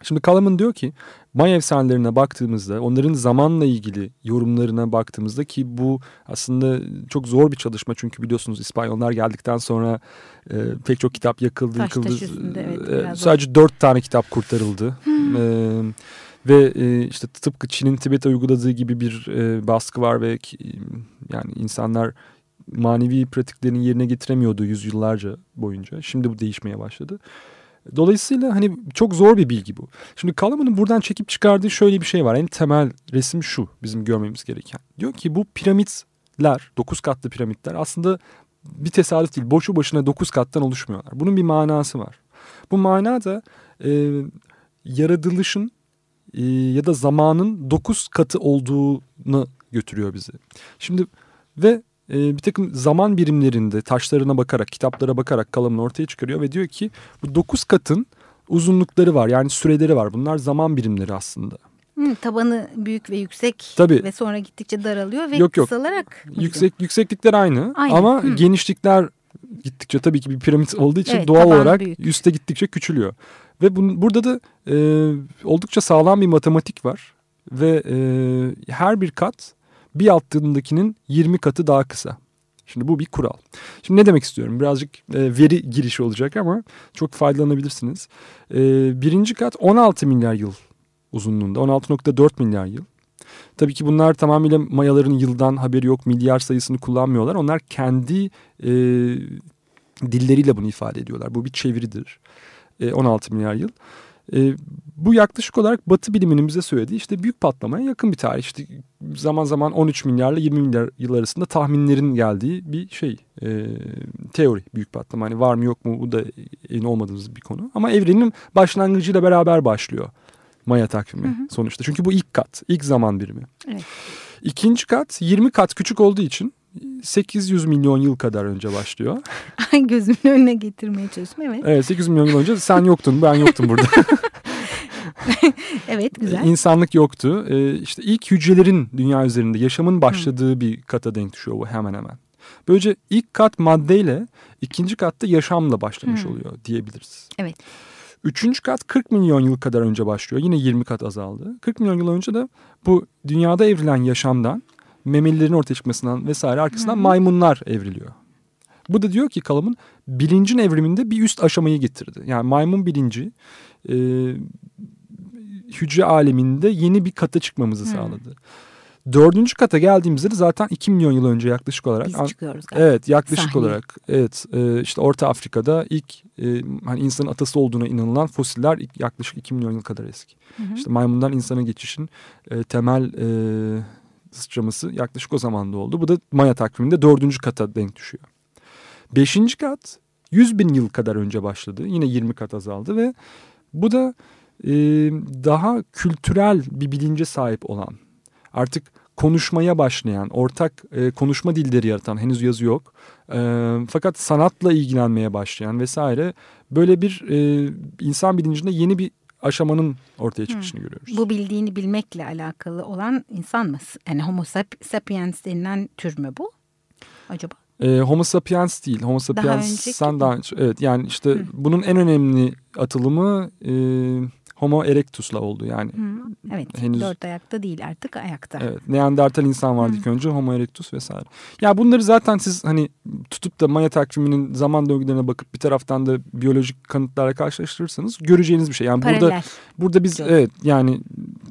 Şimdi Kalaman diyor ki Maya efsanelerine baktığımızda onların zamanla ilgili yorumlarına baktığımızda ki bu aslında çok zor bir çalışma çünkü biliyorsunuz İspanyollar geldikten sonra e, pek çok kitap yakıldı, Taş yıkıldı. üstünde, evet, E, sadece dört tane kitap kurtarıldı. E, ve e, işte tıpkı Çin'in Tibet'e uyguladığı gibi bir e, baskı var ve ki, yani insanlar manevi pratiklerini yerine getiremiyordu yüzyıllarca boyunca. Şimdi bu değişmeye başladı. Dolayısıyla hani çok zor bir bilgi bu. Şimdi Kalaman'ın buradan çekip çıkardığı şöyle bir şey var. En temel resim şu bizim görmemiz gereken. Diyor ki bu piramitler, dokuz katlı piramitler aslında bir tesadüf değil. Boşu başına dokuz kattan oluşmuyorlar. Bunun bir manası var. Bu mana da e, yaratılışın e, ya da zamanın dokuz katı olduğunu götürüyor bizi. Şimdi ve e, bir takım zaman birimlerinde taşlarına bakarak, kitaplara bakarak kalamını ortaya çıkarıyor ve diyor ki bu dokuz katın uzunlukları var yani süreleri var. Bunlar zaman birimleri aslında. Hı, tabanı büyük ve yüksek Tabii. ve sonra gittikçe daralıyor ve Yok, yok. kısalarak. Yüksek yükseklikler aynı, Aynı, ama hı. genişlikler gittikçe tabii ki bir piramit olduğu için Evet, doğal olarak büyük. üste gittikçe küçülüyor. Ve bun, burada da e, oldukça sağlam bir matematik var ve e, her bir kat bir altındakinin 20 katı daha kısa. Şimdi bu bir kural. Şimdi ne demek istiyorum? Birazcık e, veri girişi olacak ama çok faydalanabilirsiniz. E, birinci kat 16 milyar yıl uzunluğunda. 16.4 milyar yıl. Tabii ki bunlar tamamıyla Mayaların yıldan haberi yok. Milyar sayısını kullanmıyorlar. Onlar kendi e, dilleriyle bunu ifade ediyorlar. Bu bir çeviridir. E, 16 milyar yıl. E, bu yaklaşık olarak Batı biliminin bize söylediği işte büyük patlamaya yakın bir tarih. İşte zaman zaman 13 milyarla 20 milyar yıl arasında tahminlerin geldiği bir şey. E, teori büyük patlama. Hani var mı yok mu bu da emin olmadığımız bir konu. Ama evrenin başlangıcıyla beraber başlıyor. Maya takvimi Hı hı. sonuçta. Çünkü bu ilk kat, ilk zaman birimi. Evet. İkinci kat 20 kat küçük olduğu için 800 milyon yıl kadar önce başlıyor. Gözümün önüne getirmeye çalıştım evet. Evet 800 milyon yıl önce sen yoktun ben yoktum burada. Evet güzel. İnsanlık yoktu. Ee, işte ilk hücrelerin dünya üzerinde yaşamın başladığı bir kata denk düşüyor bu hemen hemen. Böylece ilk kat maddeyle ikinci katta yaşamla başlamış Hı. oluyor diyebiliriz. Evet. Üçüncü kat 40 milyon yıl kadar önce başlıyor. Yine 20 kat azaldı. 40 milyon yıl önce de bu dünyada evrilen yaşamdan, memelilerin ortaya çıkmasından vesaire arkasından Hı hı. maymunlar evriliyor. Bu da diyor ki Kalam'ın bilincin evriminde bir üst aşamayı getirdi. Yani maymun bilinci e, hücre aleminde yeni bir kata çıkmamızı Hı. sağladı. Dördüncü kata geldiğimizde de zaten 2 milyon yıl önce yaklaşık olarak Biz çıkıyoruz galiba. Evet yaklaşık Sahneye. olarak evet e, işte Orta Afrika'da ilk e, hani insanın atası olduğuna inanılan fosiller yaklaşık 2 milyon yıl kadar eski. Hı hı. İşte maymundan insana geçişin e, temel e, sıçraması yaklaşık o zamanda oldu. Bu da Maya takviminde dördüncü kata denk düşüyor. Beşinci kat 100 bin yıl kadar önce başladı. Yine 20 kat azaldı ve bu da e, daha kültürel bir bilince sahip olan artık konuşmaya başlayan, ortak e, konuşma dilleri yaratan henüz yazı yok. E, fakat sanatla ilgilenmeye başlayan vesaire böyle bir e, insan bilincinde yeni bir aşamanın ortaya çıkışını görüyoruz. Bu bildiğini bilmekle alakalı olan insan mı? Yani homo sap- sapiens denilen tür mü bu? Acaba? E, Homo sapiens değil. Homo sapiens'ten daha önce. Evet yani işte Hı. bunun en önemli atılımı e, Homo erectus'la oldu yani. Hı, evet henüz, dört ayakta değil artık ayakta. Evet Neandertal insan vardı ilk önce Homo erectus vesaire. Ya bunları zaten siz hani tutup da Maya takviminin zaman döngülerine bakıp bir taraftan da biyolojik kanıtlarla karşılaştırırsanız göreceğiniz bir şey. Yani Paralel. burada burada biz Çok. evet yani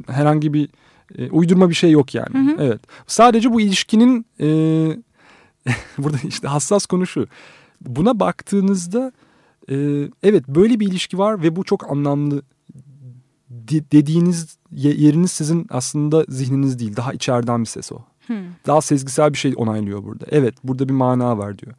herhangi bir e, uydurma bir şey yok yani. Hı hı. Evet. Sadece bu ilişkinin e, burada işte hassas konu şu. Buna baktığınızda e, evet böyle bir ilişki var ve bu çok anlamlı dediğiniz yeriniz sizin aslında zihniniz değil. Daha içeriden bir ses o. Hmm. Daha sezgisel bir şey onaylıyor burada. Evet burada bir mana var diyor.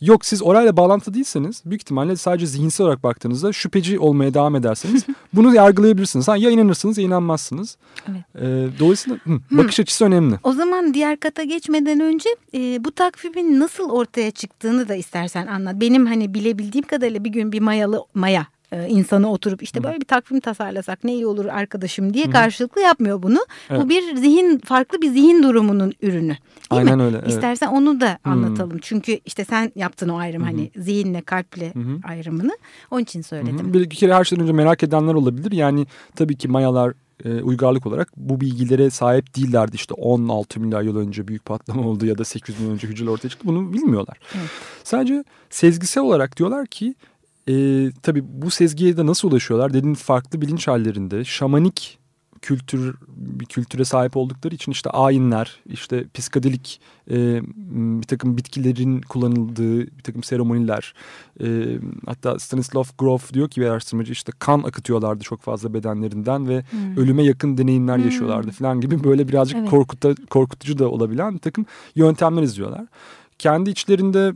Yok siz orayla bağlantı değilseniz büyük ihtimalle sadece zihinsel olarak baktığınızda şüpheci olmaya devam ederseniz bunu yargılayabilirsiniz. Ha, ya inanırsınız ya inanmazsınız. Evet. Ee, dolayısıyla hı, bakış açısı önemli. O zaman diğer kata geçmeden önce e, bu takvimin nasıl ortaya çıktığını da istersen anlat. Benim hani bilebildiğim kadarıyla bir gün bir mayalı maya insanı oturup işte böyle bir takvim tasarlasak ne iyi olur arkadaşım diye karşılıklı yapmıyor bunu. Evet. Bu bir zihin farklı bir zihin durumunun ürünü. Değil Aynen mi? öyle. Evet. İstersen onu da anlatalım. Hmm. Çünkü işte sen yaptın o ayrım hmm. hani zihinle kalple hmm. ayrımını. Onun için söyledim. Hmm. Bir kere her şeyden önce merak edenler olabilir. Yani tabii ki mayalar e, uygarlık olarak bu bilgilere sahip değillerdi. İşte 16 milyar yıl önce büyük patlama oldu ya da 800 milyon önce hücreler ortaya çıktı. Bunu bilmiyorlar. Evet. Sadece sezgisel olarak diyorlar ki e, tabii bu sezgiye de nasıl ulaşıyorlar? Dediğin farklı bilinç hallerinde şamanik kültür bir kültüre sahip oldukları için işte ayinler, işte psikadelik e, bir takım bitkilerin kullanıldığı bir takım seremoniler. E, hatta Stanislav Grof diyor ki bir araştırmacı işte kan akıtıyorlardı çok fazla bedenlerinden ve hmm. ölüme yakın deneyimler hmm. yaşıyorlardı falan gibi böyle birazcık evet. korkuta, korkutucu da olabilen bir takım yöntemler izliyorlar. Kendi içlerinde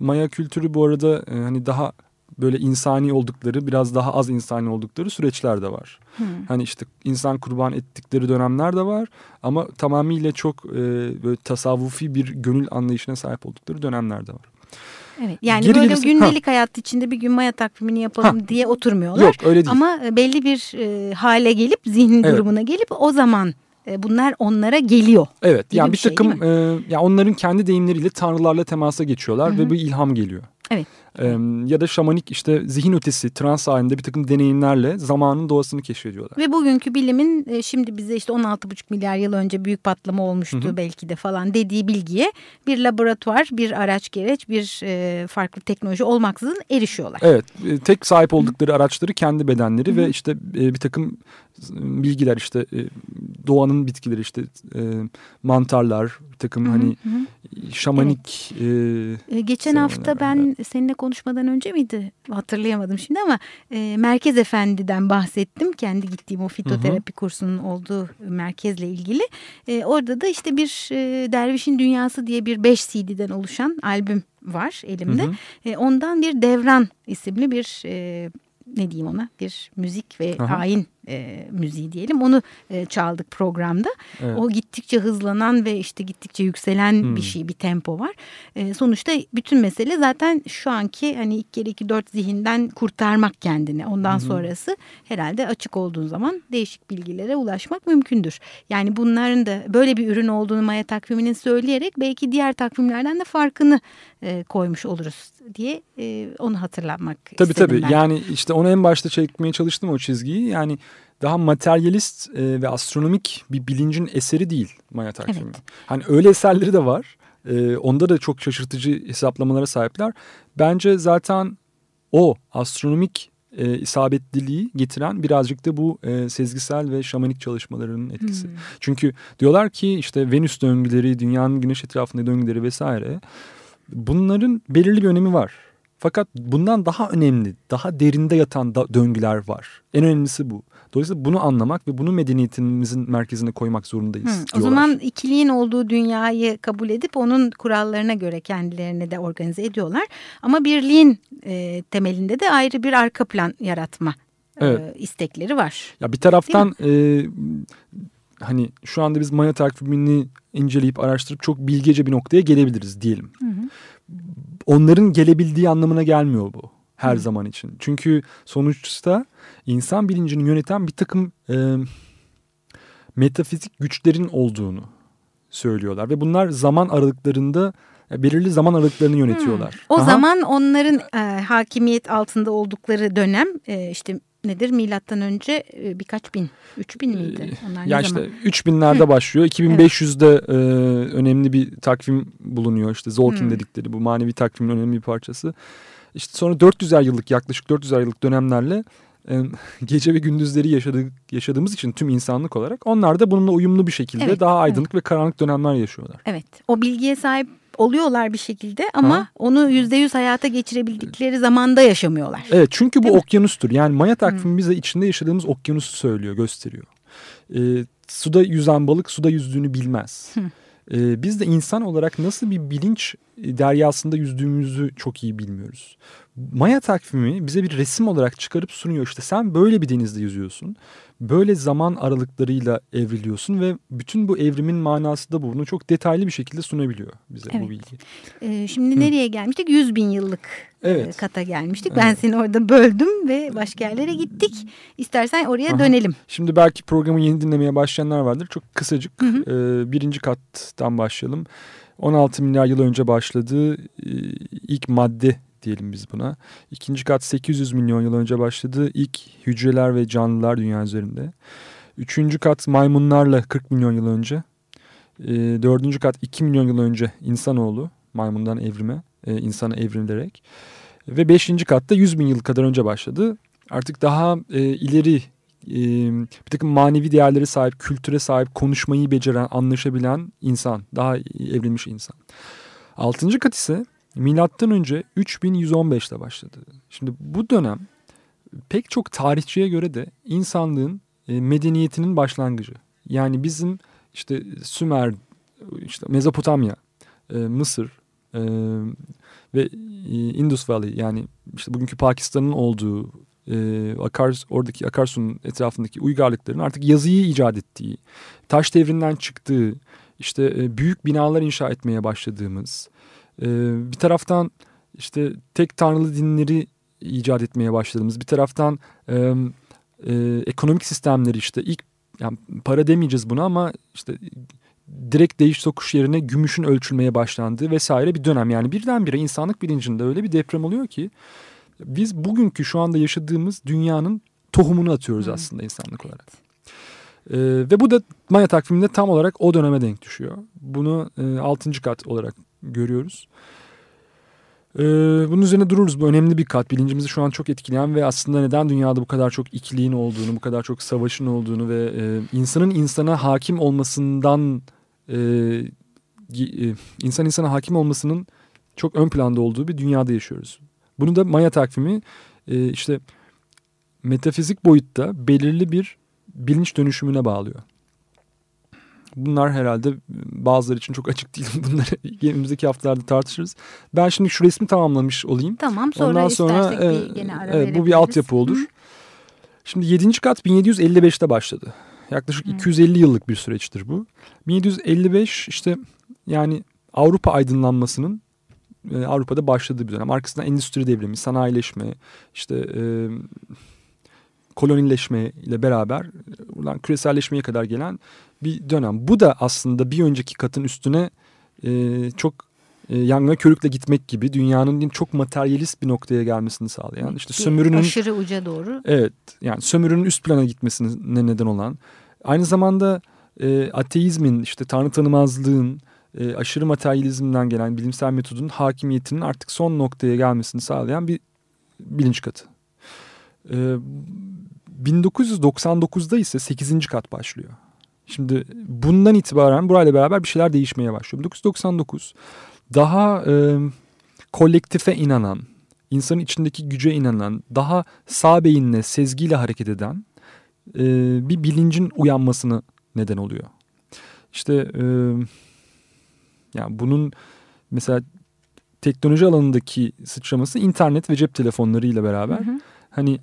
Maya kültürü bu arada e, hani daha böyle insani oldukları biraz daha az insani oldukları süreçler de var. Hmm. Hani işte insan kurban ettikleri dönemler de var ama tamamıyla çok e, böyle tasavvufi bir gönül anlayışına sahip oldukları dönemler de var. Evet yani Geri böyle gelirse, gündelik ha. hayat içinde bir gün maya takvimini yapalım ha. diye oturmuyorlar. Yok öyle değil. Ama e, belli bir e, hale gelip zihnin evet. durumuna gelip o zaman e, bunlar onlara geliyor. Evet yani bir, bir şey, takım e, yani onların kendi deyimleriyle tanrılarla temasa geçiyorlar Hı -hı. ve bu ilham geliyor. Evet. Ee, ya da şamanik işte zihin ötesi trans halinde bir takım deneyimlerle zamanın doğasını keşfediyorlar. Ve bugünkü bilimin e, şimdi bize işte 16,5 milyar yıl önce büyük patlama olmuştu Hı -hı. belki de falan dediği bilgiye bir laboratuvar, bir araç gereç, bir e, farklı teknoloji olmaksızın erişiyorlar. Evet e, tek sahip oldukları Hı -hı. araçları kendi bedenleri Hı -hı. ve işte e, bir takım bilgiler işte e, doğanın bitkileri işte e, mantarlar takım Hı -hı. hani şamanik. Evet. E, Geçen hafta ben seninle konuşmadan önce miydi hatırlayamadım şimdi ama e, Merkez Efendi'den bahsettim. Kendi gittiğim o fitoterapi hı hı. kursunun olduğu merkezle ilgili. E, orada da işte bir e, Dervişin Dünyası diye bir 5 CD'den oluşan albüm var elimde. Hı hı. E, ondan bir Devran isimli bir e, ne diyeyim ona bir müzik ve Aha. ayin e, müziği diyelim onu e, çaldık programda. Evet. O gittikçe hızlanan ve işte gittikçe yükselen hmm. bir şey bir tempo var. E, sonuçta bütün mesele zaten şu anki hani ilk kere iki dört zihinden kurtarmak kendini. Ondan hmm. sonrası herhalde açık olduğun zaman değişik bilgilere ulaşmak mümkündür. Yani bunların da böyle bir ürün olduğunu Maya takviminin söyleyerek belki diğer takvimlerden de farkını e, koymuş oluruz diye e, onu hatırlatmak tabii, istedim Tabii tabii yani işte onu en başta çekmeye çalıştım o çizgiyi yani daha materyalist e, ve astronomik bir bilincin eseri değil Maya takvimi. Evet. Hani öyle eserleri de var. E, onda da çok şaşırtıcı hesaplamalara sahipler. Bence zaten o astronomik e, isabetliliği getiren birazcık da bu e, sezgisel ve şamanik çalışmalarının etkisi. Hmm. Çünkü diyorlar ki işte Venüs döngüleri, dünyanın güneş etrafında döngüleri vesaire bunların belirli bir önemi var. Fakat bundan daha önemli, daha derinde yatan da döngüler var. En önemlisi bu. Dolayısıyla bunu anlamak ve bunu medeniyetimizin merkezine koymak zorundayız. Hı, o zaman ikiliğin olduğu dünyayı kabul edip onun kurallarına göre kendilerini de organize ediyorlar. Ama birliğin e, temelinde de ayrı bir arka plan yaratma e, evet. e, istekleri var. Ya bir taraftan e, hani şu anda biz Maya takvimini inceleyip araştırıp çok bilgece bir noktaya gelebiliriz diyelim. Hı hı. Onların gelebildiği anlamına gelmiyor bu her hı. zaman için. Çünkü sonuçta insan bilincini yöneten bir takım e, metafizik güçlerin olduğunu söylüyorlar. Ve bunlar zaman aralıklarında Yani belirli zaman aralıklarını yönetiyorlar. Hmm. O Aha. zaman onların e, hakimiyet altında oldukları dönem e, işte nedir milattan önce e, birkaç bin, üç bin miydi? Ee, Onlar ya işte üç binlerde başlıyor. 2500'de evet. e, önemli bir takvim bulunuyor. İşte Zolkin hmm. dedikleri bu manevi takvimin önemli bir parçası. İşte sonra 400'er yıllık yaklaşık 400'er yıllık dönemlerle e, gece ve gündüzleri yaşadık, yaşadığımız için tüm insanlık olarak onlar da bununla uyumlu bir şekilde evet, daha aydınlık evet. ve karanlık dönemler yaşıyorlar. Evet o bilgiye sahip oluyorlar bir şekilde ama ha. onu yüzde yüz hayata geçirebildikleri zamanda yaşamıyorlar. Evet çünkü bu Değil okyanustur. Mi? Yani Maya takvimi bize içinde yaşadığımız okyanusu söylüyor, gösteriyor. Ee, suda yüzen balık suda yüzdüğünü bilmez. Hı. Ee, biz de insan olarak nasıl bir bilinç deryasında yüzdüğümüzü çok iyi bilmiyoruz. Maya takvimi bize bir resim olarak çıkarıp sunuyor. İşte sen böyle bir denizde yüzüyorsun. Böyle zaman aralıklarıyla evriliyorsun ve bütün bu evrimin manası da bu. Bunu çok detaylı bir şekilde sunabiliyor bize evet. bu bilgi. Ee, şimdi Hı. nereye gelmiştik? 100 bin yıllık e, evet. kata gelmiştik. Ben evet. seni orada böldüm ve başka yerlere gittik. İstersen oraya Aha. dönelim. Şimdi belki programı yeni dinlemeye başlayanlar vardır. Çok kısacık hı hı. E, birinci kattan başlayalım. 16 milyar yıl önce başladı. E, ilk madde diyelim biz buna. İkinci kat 800 milyon yıl önce başladı. İlk hücreler ve canlılar dünya üzerinde. Üçüncü kat maymunlarla 40 milyon yıl önce. E, dördüncü kat 2 milyon yıl önce insanoğlu maymundan evrime, e, insana evrilerek. Ve beşinci katta 100 bin yıl kadar önce başladı. Artık daha e, ileri e, bir takım manevi değerlere sahip, kültüre sahip, konuşmayı beceren, anlaşabilen insan. Daha evrilmiş insan. Altıncı kat ise milattan önce 3115'te başladı. Şimdi bu dönem pek çok tarihçiye göre de insanlığın e, medeniyetinin başlangıcı. Yani bizim işte Sümer, işte Mezopotamya, e, Mısır e, ve Indus Valley yani işte bugünkü Pakistan'ın olduğu akar, oradaki akarsunun etrafındaki uygarlıkların artık yazıyı icat ettiği, taş devrinden çıktığı, işte büyük binalar inşa etmeye başladığımız, bir taraftan işte tek tanrılı dinleri icat etmeye başladığımız bir taraftan e, e, ekonomik sistemleri işte ilk yani para demeyeceğiz buna ama işte direkt değiş tokuş yerine gümüşün ölçülmeye başlandığı vesaire bir dönem. Yani birdenbire insanlık bilincinde öyle bir deprem oluyor ki biz bugünkü şu anda yaşadığımız dünyanın tohumunu atıyoruz hmm. aslında insanlık olarak. Ee, ve bu da Maya takviminde tam olarak o döneme denk düşüyor. Bunu e, 6. kat olarak görüyoruz. Ee, bunun üzerine dururuz. Bu önemli bir kat. Bilincimizi şu an çok etkileyen ve aslında neden dünyada bu kadar çok ikiliğin olduğunu, bu kadar çok savaşın olduğunu ve e, insanın insana hakim olmasından e, e, insan insana hakim olmasının çok ön planda olduğu bir dünyada yaşıyoruz. Bunu da Maya takvimi e, işte metafizik boyutta belirli bir bilinç dönüşümüne bağlıyor. Bunlar herhalde bazıları için çok açık değil. Bunları önümüzdeki haftalarda tartışırız. Ben şimdi şu resmi tamamlamış olayım. Tamam sonra Ondan sonra e, bir ara e, bu bir altyapı olur. Hı. Şimdi 7. kat 1755'te başladı. Yaklaşık Hı. 250 yıllık bir süreçtir bu. 1755 işte yani Avrupa aydınlanmasının e, Avrupa'da başladığı bir dönem. Arkasından endüstri devrimi, sanayileşme, işte e, kolonileşme ile beraber buradan küreselleşmeye kadar gelen bir dönem. Bu da aslında bir önceki katın üstüne e, çok e, yangına körükle gitmek gibi dünyanın çok materyalist bir noktaya gelmesini sağlayan. işte sömürünün aşırı uca doğru. Evet yani sömürünün üst plana gitmesine neden olan. Aynı zamanda e, ateizmin işte tanrı tanımazlığın e, aşırı materyalizmden gelen bilimsel metodun hakimiyetinin artık son noktaya gelmesini sağlayan bir bilinç katı. E, 1999'da ise 8. kat başlıyor. Şimdi bundan itibaren burayla beraber bir şeyler değişmeye başlıyor. 1999 daha e, kolektife inanan, insanın içindeki güce inanan, daha sağ beyinle, sezgiyle hareket eden e, bir bilincin uyanmasını neden oluyor. İşte e, yani bunun mesela teknoloji alanındaki sıçraması internet ve cep telefonları ile beraber hı hı. Hani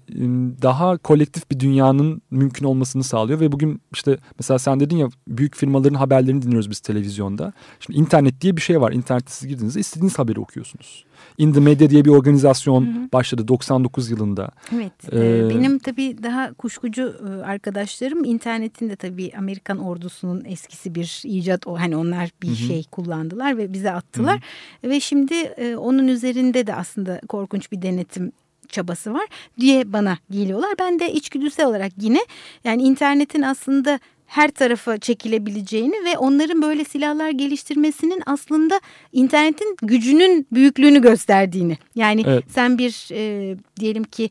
daha kolektif bir dünyanın mümkün olmasını sağlıyor ve bugün işte mesela sen dedin ya büyük firmaların haberlerini dinliyoruz biz televizyonda. Şimdi internet diye bir şey var. İnternette siz girdiğinizde istediğiniz haberi okuyorsunuz. In the Media diye bir organizasyon hı hı. başladı 99 yılında. Evet. Ee, benim tabii daha kuşkucu arkadaşlarım internetin de tabii Amerikan ordusunun eskisi bir icat o hani onlar bir hı hı. şey kullandılar ve bize attılar. Hı hı. Ve şimdi onun üzerinde de aslında korkunç bir denetim çabası var diye bana geliyorlar. Ben de içgüdüsel olarak yine yani internetin aslında her tarafa çekilebileceğini ve onların böyle silahlar geliştirmesinin aslında internetin gücünün büyüklüğünü gösterdiğini. Yani evet. sen bir e, diyelim ki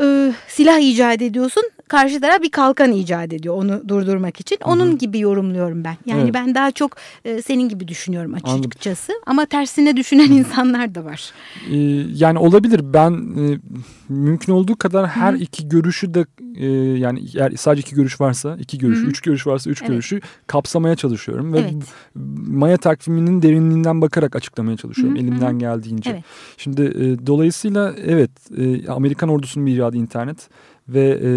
e, silah icat ediyorsun karşı taraf bir kalkan icat ediyor onu durdurmak için. Onun Hı -hı. gibi yorumluyorum ben. Yani evet. ben daha çok e, senin gibi düşünüyorum açıkçası. Anladım. Ama tersine düşünen insanlar da var. Ee, yani olabilir. Ben e, mümkün olduğu kadar her Hı -hı. iki görüşü de e, yani eğer sadece iki görüş varsa iki görüş, Hı -hı. üç görüş varsa üç evet. görüşü kapsamaya çalışıyorum. Ve evet. Maya takviminin derinliğinden bakarak açıklamaya çalışıyorum Hı -hı. elimden geldiğince. Evet. Şimdi e, dolayısıyla evet e, Amerikan ordusunun bir icadı internet ve e,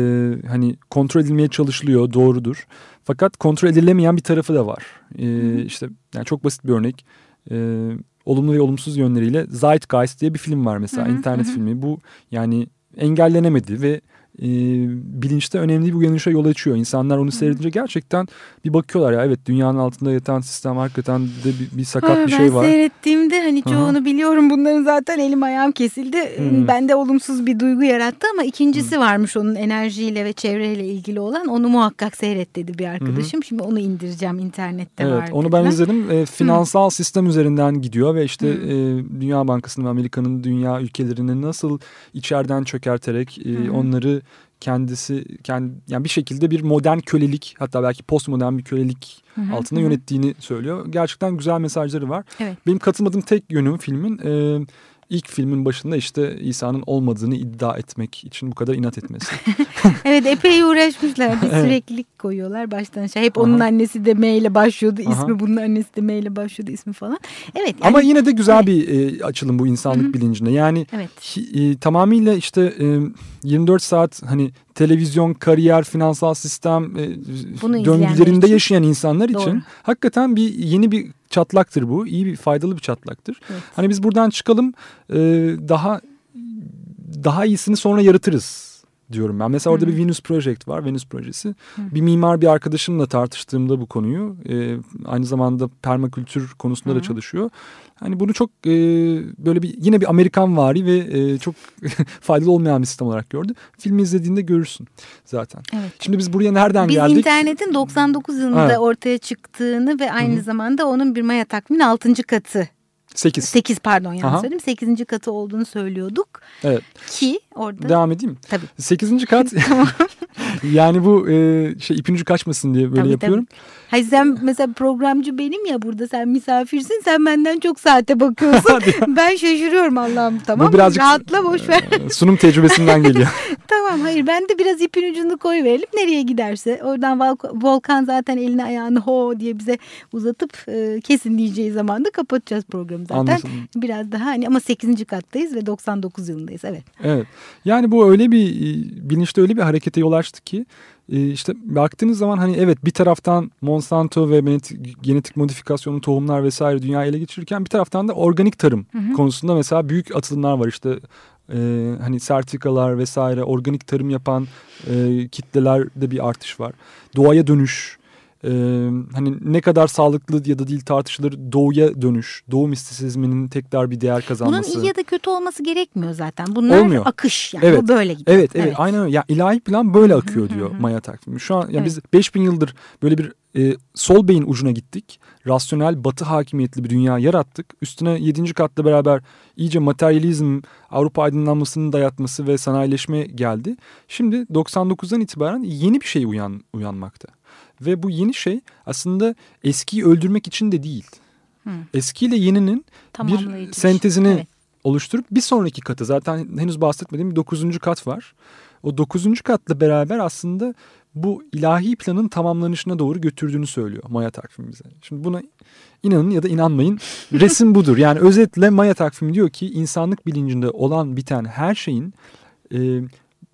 hani kontrol edilmeye çalışılıyor doğrudur. Fakat kontrol edilemeyen bir tarafı da var. E, işte yani çok basit bir örnek. E, olumlu ve olumsuz yönleriyle Zeitgeist diye bir film var mesela hı hı, internet hı. filmi. Bu yani engellenemedi ve e, bilinçte önemli bir uyanışa yol açıyor. İnsanlar onu seyredince gerçekten bir bakıyorlar ya evet dünyanın altında yatan sistem hakikaten de bir, bir sakat ha, bir şey var. Ben seyrettiğimde hani çoğunu Aha. biliyorum bunların zaten elim ayağım kesildi. Hmm. Bende olumsuz bir duygu yarattı ama ikincisi hmm. varmış onun enerjiyle ve çevreyle ilgili olan onu muhakkak seyret dedi bir arkadaşım. Hmm. Şimdi onu indireceğim internette evet, var. Onu ben izledim. E, finansal hmm. sistem üzerinden gidiyor ve işte hmm. e, Dünya Bankası'nın ve Amerika'nın dünya ülkelerini nasıl içeriden çökerterek e, hmm. onları kendisi kendi, yani bir şekilde bir modern kölelik hatta belki postmodern bir kölelik hı hı, altında hı. yönettiğini söylüyor. Gerçekten güzel mesajları var. Evet. Benim katılmadığım tek yönü filmin e, ilk filmin başında işte İsa'nın olmadığını iddia etmek için bu kadar inat etmesi. evet epey uğraşmışlar. Bir süreklilik koyuyorlar baştan şey. Hep onun Aha. annesi de M ile başlıyordu ismi. Aha. Bunun annesi de M ile başlıyordu ismi falan. Evet. Yani, Ama yine de güzel evet. bir e, açılım bu insanlık Hı -hı. bilincine. Yani evet. e, tamamıyla işte e, 24 saat hani televizyon, kariyer, finansal sistem e, döngülerinde yaşayan insanlar Doğru. için hakikaten bir yeni bir çatlaktır bu. İyi bir faydalı bir çatlaktır. Evet. Hani biz buradan çıkalım e, daha daha iyisini sonra yaratırız diyorum ben. Mesela orada Hı bir Venus Project var. Venus projesi. Hı. Bir mimar bir arkadaşımla tartıştığımda bu konuyu e, aynı zamanda permakültür konusunda Hı da çalışıyor. Hani bunu çok e, böyle bir yine bir Amerikan vari ve e, çok faydalı olmayan bir sistem olarak gördü. Filmi izlediğinde görürsün zaten. Evet. Şimdi biz buraya nereden biz geldik? Biz internetin 99 yılında evet. ortaya çıktığını ve aynı Hı -hı. zamanda onun bir Maya takviminin 6. katı 8. 8 pardon yanlış söyledim. 8. katı olduğunu söylüyorduk. Evet. Ki orada. Devam edeyim mi? Tabii. 8. kat. yani bu e, şey ipin ucu kaçmasın diye böyle tabii, yapıyorum. Tabii. Hayır sen mesela programcı benim ya burada sen misafirsin sen benden çok saate bakıyorsun. ben şaşırıyorum Allah'ım tamam Bu birazcık Rahatla boş ver. E, sunum tecrübesinden geliyor. tamam hayır ben de biraz ipin ucunu koy verelim nereye giderse. Oradan Volkan zaten elini ayağını ho diye bize uzatıp e, kesin diyeceği zaman da kapatacağız programı zaten. Anladım. Biraz daha hani ama 8. kattayız ve 99 yılındayız evet. Evet yani bu öyle bir bilinçte öyle bir harekete yol açtı ki e, işte baktığınız zaman hani evet bir taraftan Monsanto ve genetik modifikasyonlu tohumlar vesaire dünyayı ele geçirirken bir taraftan da organik tarım hı hı. konusunda mesela büyük atılımlar var işte e, hani sertifikalar vesaire organik tarım yapan e, kitlelerde bir artış var. Doğaya dönüş e, hani ne kadar sağlıklı ya da değil tartışılır doğuya dönüş, doğu mistisizminin tekrar bir değer kazanması. Bunun iyi ya da kötü olması gerekmiyor zaten. Bunlar Olmuyor. akış yani evet. bu böyle gidiyor. Evet, evet evet aynen öyle. Ya ilahi plan böyle akıyor diyor Maya takvimi. Şu an ya evet. biz 5000 yıldır böyle bir e, sol beyin ucuna gittik. Rasyonel batı hakimiyetli bir dünya yarattık. Üstüne 7. katla beraber iyice materyalizm, Avrupa aydınlanmasının dayatması ve sanayileşme geldi. Şimdi 99'dan itibaren yeni bir şey uyan, uyanmakta. Ve bu yeni şey aslında eskiyi öldürmek için de değil. Hı. Eskiyle yeninin bir sentezini evet. oluşturup bir sonraki katı zaten henüz bahsetmediğim bir dokuzuncu kat var. O dokuzuncu katla beraber aslında bu ilahi planın tamamlanışına doğru götürdüğünü söylüyor Maya takvimi bize. Şimdi buna inanın ya da inanmayın resim budur. Yani özetle Maya takvimi diyor ki insanlık bilincinde olan biten her şeyin e,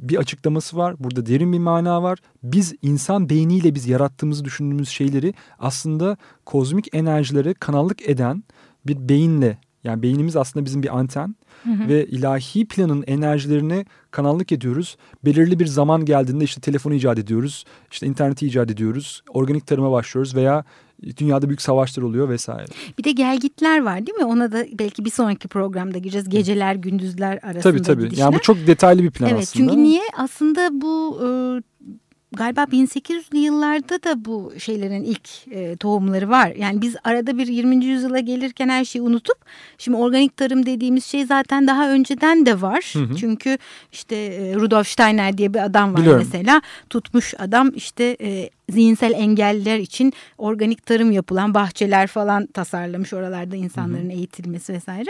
bir açıklaması var. Burada derin bir mana var. Biz insan beyniyle biz yarattığımızı düşündüğümüz şeyleri aslında kozmik enerjilere kanallık eden bir beyinle yani beynimiz aslında bizim bir anten hı hı. ve ilahi planın enerjilerine kanallık ediyoruz. Belirli bir zaman geldiğinde işte telefonu icat ediyoruz, işte interneti icat ediyoruz, organik tarıma başlıyoruz veya dünyada büyük savaşlar oluyor vesaire. Bir de gelgitler var değil mi? Ona da belki bir sonraki programda gireceğiz. Geceler gündüzler arasında Tabii tabii. Gidişler. Yani bu çok detaylı bir plan evet, aslında. Çünkü niye? Aslında bu e, galiba 1800'lü yıllarda da bu şeylerin ilk e, tohumları var. Yani biz arada bir 20. yüzyıla gelirken her şeyi unutup şimdi organik tarım dediğimiz şey zaten daha önceden de var. Hı hı. Çünkü işte e, Rudolf Steiner diye bir adam var Biliyorum. mesela. Tutmuş adam işte e, zihinsel engelliler için organik tarım yapılan bahçeler falan tasarlamış oralarda insanların hı hı. eğitilmesi vesaire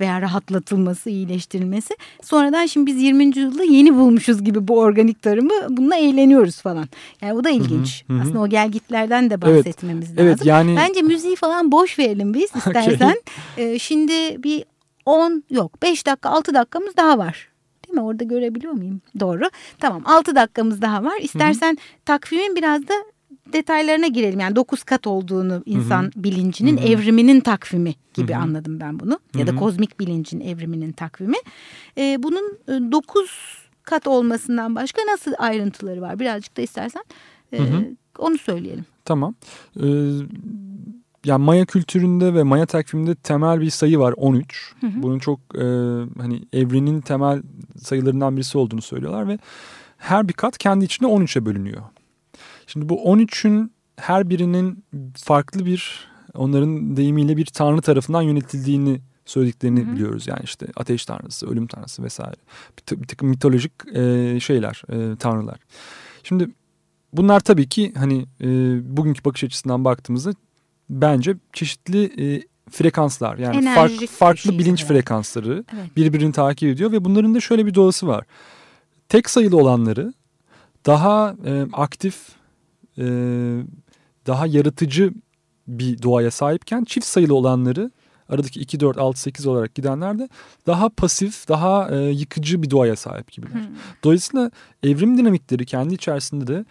veya rahatlatılması, iyileştirilmesi. Sonradan şimdi biz 20. yüzyılda yeni bulmuşuz gibi bu organik tarımı bununla eğleniyoruz falan. Yani bu da ilginç. Hı hı. Aslında o gelgitlerden de bahsetmemiz evet, lazım. Evet, yani... Bence müziği falan boş verelim biz istersen. Okay. Ee, şimdi bir 10 yok 5 dakika 6 dakikamız daha var. Mi? Orada görebiliyor muyum? Doğru. Tamam 6 dakikamız daha var. İstersen hı hı. takvimin biraz da detaylarına girelim. Yani 9 kat olduğunu insan hı hı. bilincinin hı hı. evriminin takvimi gibi hı hı. anladım ben bunu. Hı hı. Ya da kozmik bilincin evriminin takvimi. Ee, bunun 9 kat olmasından başka nasıl ayrıntıları var? Birazcık da istersen e, hı hı. onu söyleyelim. Tamam. Ee, yani Maya kültüründe ve Maya takviminde temel bir sayı var 13. Hı hı. Bunun çok e, hani evrenin temel sayılarından birisi olduğunu söylüyorlar ve her bir kat kendi içinde 13'e bölünüyor. Şimdi bu 13'ün her birinin farklı bir onların deyimiyle bir tanrı tarafından yönetildiğini söylediklerini Hı -hı. biliyoruz. Yani işte ateş tanrısı, ölüm tanrısı vesaire. Bir, bir takım mitolojik e, şeyler, e, tanrılar. Şimdi bunlar tabii ki hani e, bugünkü bakış açısından baktığımızda bence çeşitli e, frekanslar yani fark, farklı şey, bilinç evet. frekansları evet. birbirini takip ediyor ve bunların da şöyle bir doğası var. Tek sayılı olanları daha e, aktif, e, daha yaratıcı bir doğaya sahipken çift sayılı olanları aradaki 2, 4, 6, 8 olarak gidenler de daha pasif, daha e, yıkıcı bir doğaya sahip gibiler. Hmm. Dolayısıyla evrim dinamikleri kendi içerisinde de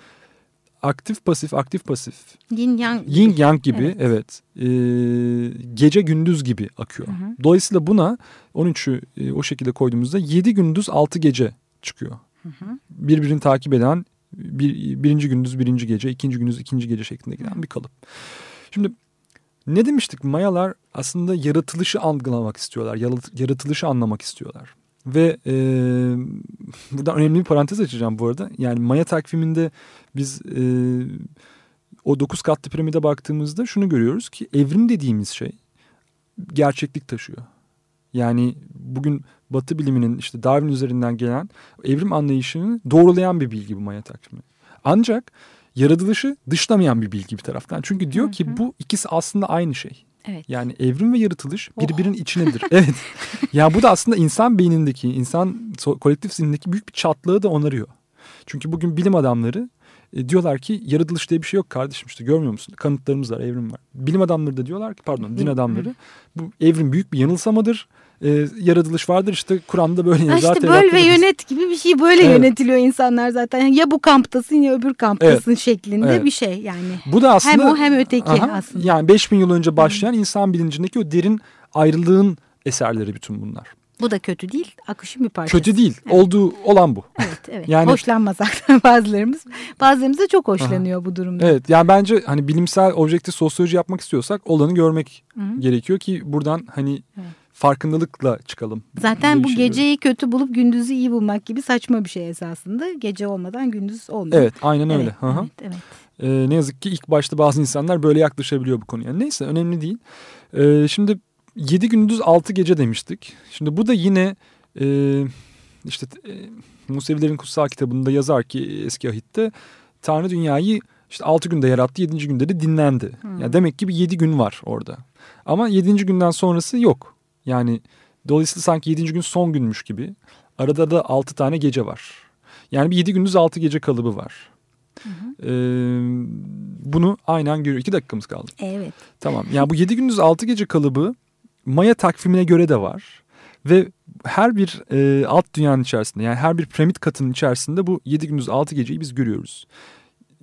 aktif pasif aktif pasif. Yin yang. Yin yang gibi evet. evet. E, gece gündüz gibi akıyor. Hı hı. Dolayısıyla buna 13'ü e, o şekilde koyduğumuzda 7 gündüz 6 gece çıkıyor. Hı hı. Birbirini takip eden bir, birinci gündüz birinci gece, ikinci gündüz ikinci gece şeklinde giden bir kalıp. Şimdi ne demiştik? Mayalar aslında yaratılışı algılamak istiyorlar. Yaratılışı anlamak istiyorlar. Ve e, buradan önemli bir parantez açacağım bu arada. Yani Maya takviminde biz e, o dokuz katlı piramide baktığımızda şunu görüyoruz ki evrim dediğimiz şey gerçeklik taşıyor. Yani bugün Batı biliminin işte Darwin üzerinden gelen evrim anlayışını doğrulayan bir bilgi bu Maya takvimi. Ancak yaratılışı dışlamayan bir bilgi bir taraftan. Çünkü diyor ki bu ikisi aslında aynı şey. Evet. Yani evrim ve yaratılış oh. birbirinin oh. içindedir. evet. Ya bu da aslında insan beynindeki, insan kolektif zihnindeki büyük bir çatlığı da onarıyor. Çünkü bugün bilim adamları e, diyorlar ki yaratılış diye bir şey yok kardeşim işte görmüyor musun? Kanıtlarımız var, evrim var. Bilim adamları da diyorlar ki pardon din adamları bu evrim büyük bir yanılsamadır e, yaratılış vardır işte Kur'an'da böyle yazar. İşte böl ve yönet gibi bir şey böyle evet. yönetiliyor insanlar zaten. Ya bu kamptasın ya öbür kamptasın evet. şeklinde evet. bir şey yani. Bu da aslında. Hem o hem öteki aha, aslında. Yani 5000 yıl önce başlayan insan bilincindeki o derin ayrılığın eserleri bütün bunlar. Bu da kötü değil. Akışın bir parçası. Kötü değil. Evet. Olduğu olan bu. Evet, evet. Yani hoşlanmasak da bazılarımız bazılarımız da çok hoşlanıyor Aha. bu durumda. Evet. Yani bence hani bilimsel objektif sosyoloji yapmak istiyorsak olanı görmek Hı -hı. gerekiyor ki buradan hani evet farkındalıkla çıkalım. Zaten bu şey geceyi böyle. kötü bulup gündüzü iyi bulmak gibi saçma bir şey esasında. Gece olmadan gündüz olmuyor. Evet aynen öyle. Evet, evet, evet. Ee, ne yazık ki ilk başta bazı insanlar böyle yaklaşabiliyor bu konuya. Neyse önemli değil. Ee, şimdi 7 gündüz 6 gece demiştik. Şimdi bu da yine e, işte e, Musevilerin kutsal kitabında yazar ki eski ahitte Tanrı dünyayı işte 6 günde yarattı 7. günde de dinlendi. Hmm. Yani demek ki bir 7 gün var orada. Ama 7. günden sonrası yok. Yani dolayısıyla sanki 7. gün son günmüş gibi. Arada da 6 tane gece var. Yani bir 7 gündüz 6 gece kalıbı var. Hı hı. Ee, bunu aynen görüyor. 2 dakikamız kaldı. Evet. Tamam. Yani bu 7 gündüz 6 gece kalıbı Maya takvimine göre de var. Ve her bir e, alt dünyanın içerisinde yani her bir piramit katının içerisinde bu 7 gündüz 6 geceyi biz görüyoruz.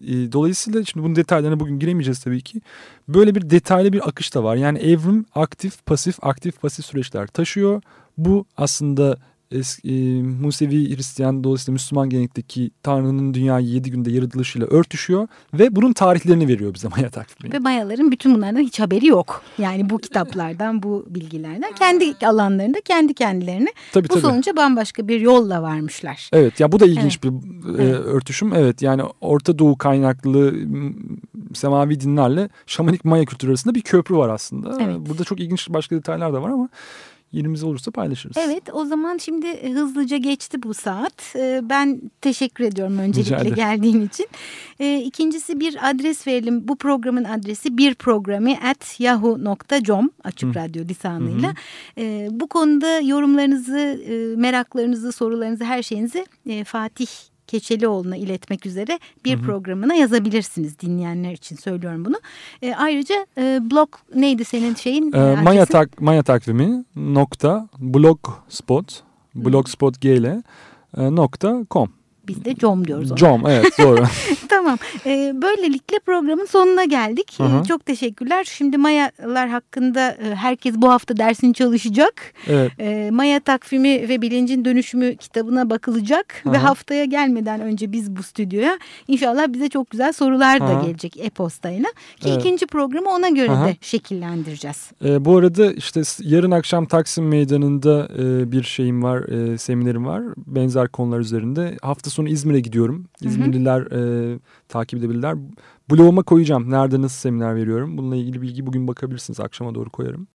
E, dolayısıyla şimdi bunun detaylarına bugün giremeyeceğiz tabii ki. Böyle bir detaylı bir akış da var. Yani evrim aktif, pasif, aktif, pasif süreçler taşıyor. Bu aslında eski, e, Musevi Hristiyan dolayısıyla Müslüman gelenekteki Tanrı'nın dünyayı yedi günde yaratılışıyla örtüşüyor ve bunun tarihlerini veriyor bize Maya takvimi. Ve Mayaların bütün bunlardan hiç haberi yok. Yani bu kitaplardan, bu bilgilerden kendi alanlarında kendi kendilerini tabii, bu tabii. sonuca bambaşka bir yolla varmışlar. Evet ya bu da ilginç evet. bir e, evet. örtüşüm. Evet yani Orta Doğu kaynaklı semavi dinlerle şamanik Maya kültürü arasında bir köprü var aslında. Evet. Burada çok ilginç başka detaylar da var ama yerimiz olursa paylaşırız. Evet o zaman şimdi e, hızlıca geçti bu saat. E, ben teşekkür ediyorum öncelikle geldiğin için. E, ikincisi bir adres verelim. Bu programın adresi bir programı at yahoo.com açık Hı. radyo lisanıyla. Hı hı. Bu konuda yorumlarınızı, meraklarınızı, sorularınızı, her şeyinizi Fatih Keçelioğlu'na iletmek üzere bir hı hı. programına yazabilirsiniz dinleyenler için söylüyorum bunu. E, ayrıca e, blog neydi senin şeyin? E, Maya, tak, Maya takvimi nokta blogspot blogspot g ile e, nokta com. Biz de com diyoruz. Com evet doğru. tamam. Ee, böylelikle programın sonuna geldik. Ee, çok teşekkürler. Şimdi Mayalar hakkında e, herkes bu hafta dersini çalışacak. Evet. Ee, Maya takvimi ve bilincin dönüşümü kitabına bakılacak. Hı -hı. Ve haftaya gelmeden önce biz bu stüdyoya inşallah bize çok güzel sorular da Hı -hı. gelecek e-postayla. Ki evet. ikinci programı ona göre Hı -hı. de şekillendireceğiz. Ee, bu arada işte yarın akşam Taksim Meydanı'nda e, bir şeyim var, e, seminerim var. Benzer konular üzerinde. Hafta sonu İzmir'e gidiyorum. İzmirliler e, takip edebilirler. Bloguma koyacağım. Nerede nasıl seminer veriyorum. Bununla ilgili bilgi bugün bakabilirsiniz. Akşama doğru koyarım.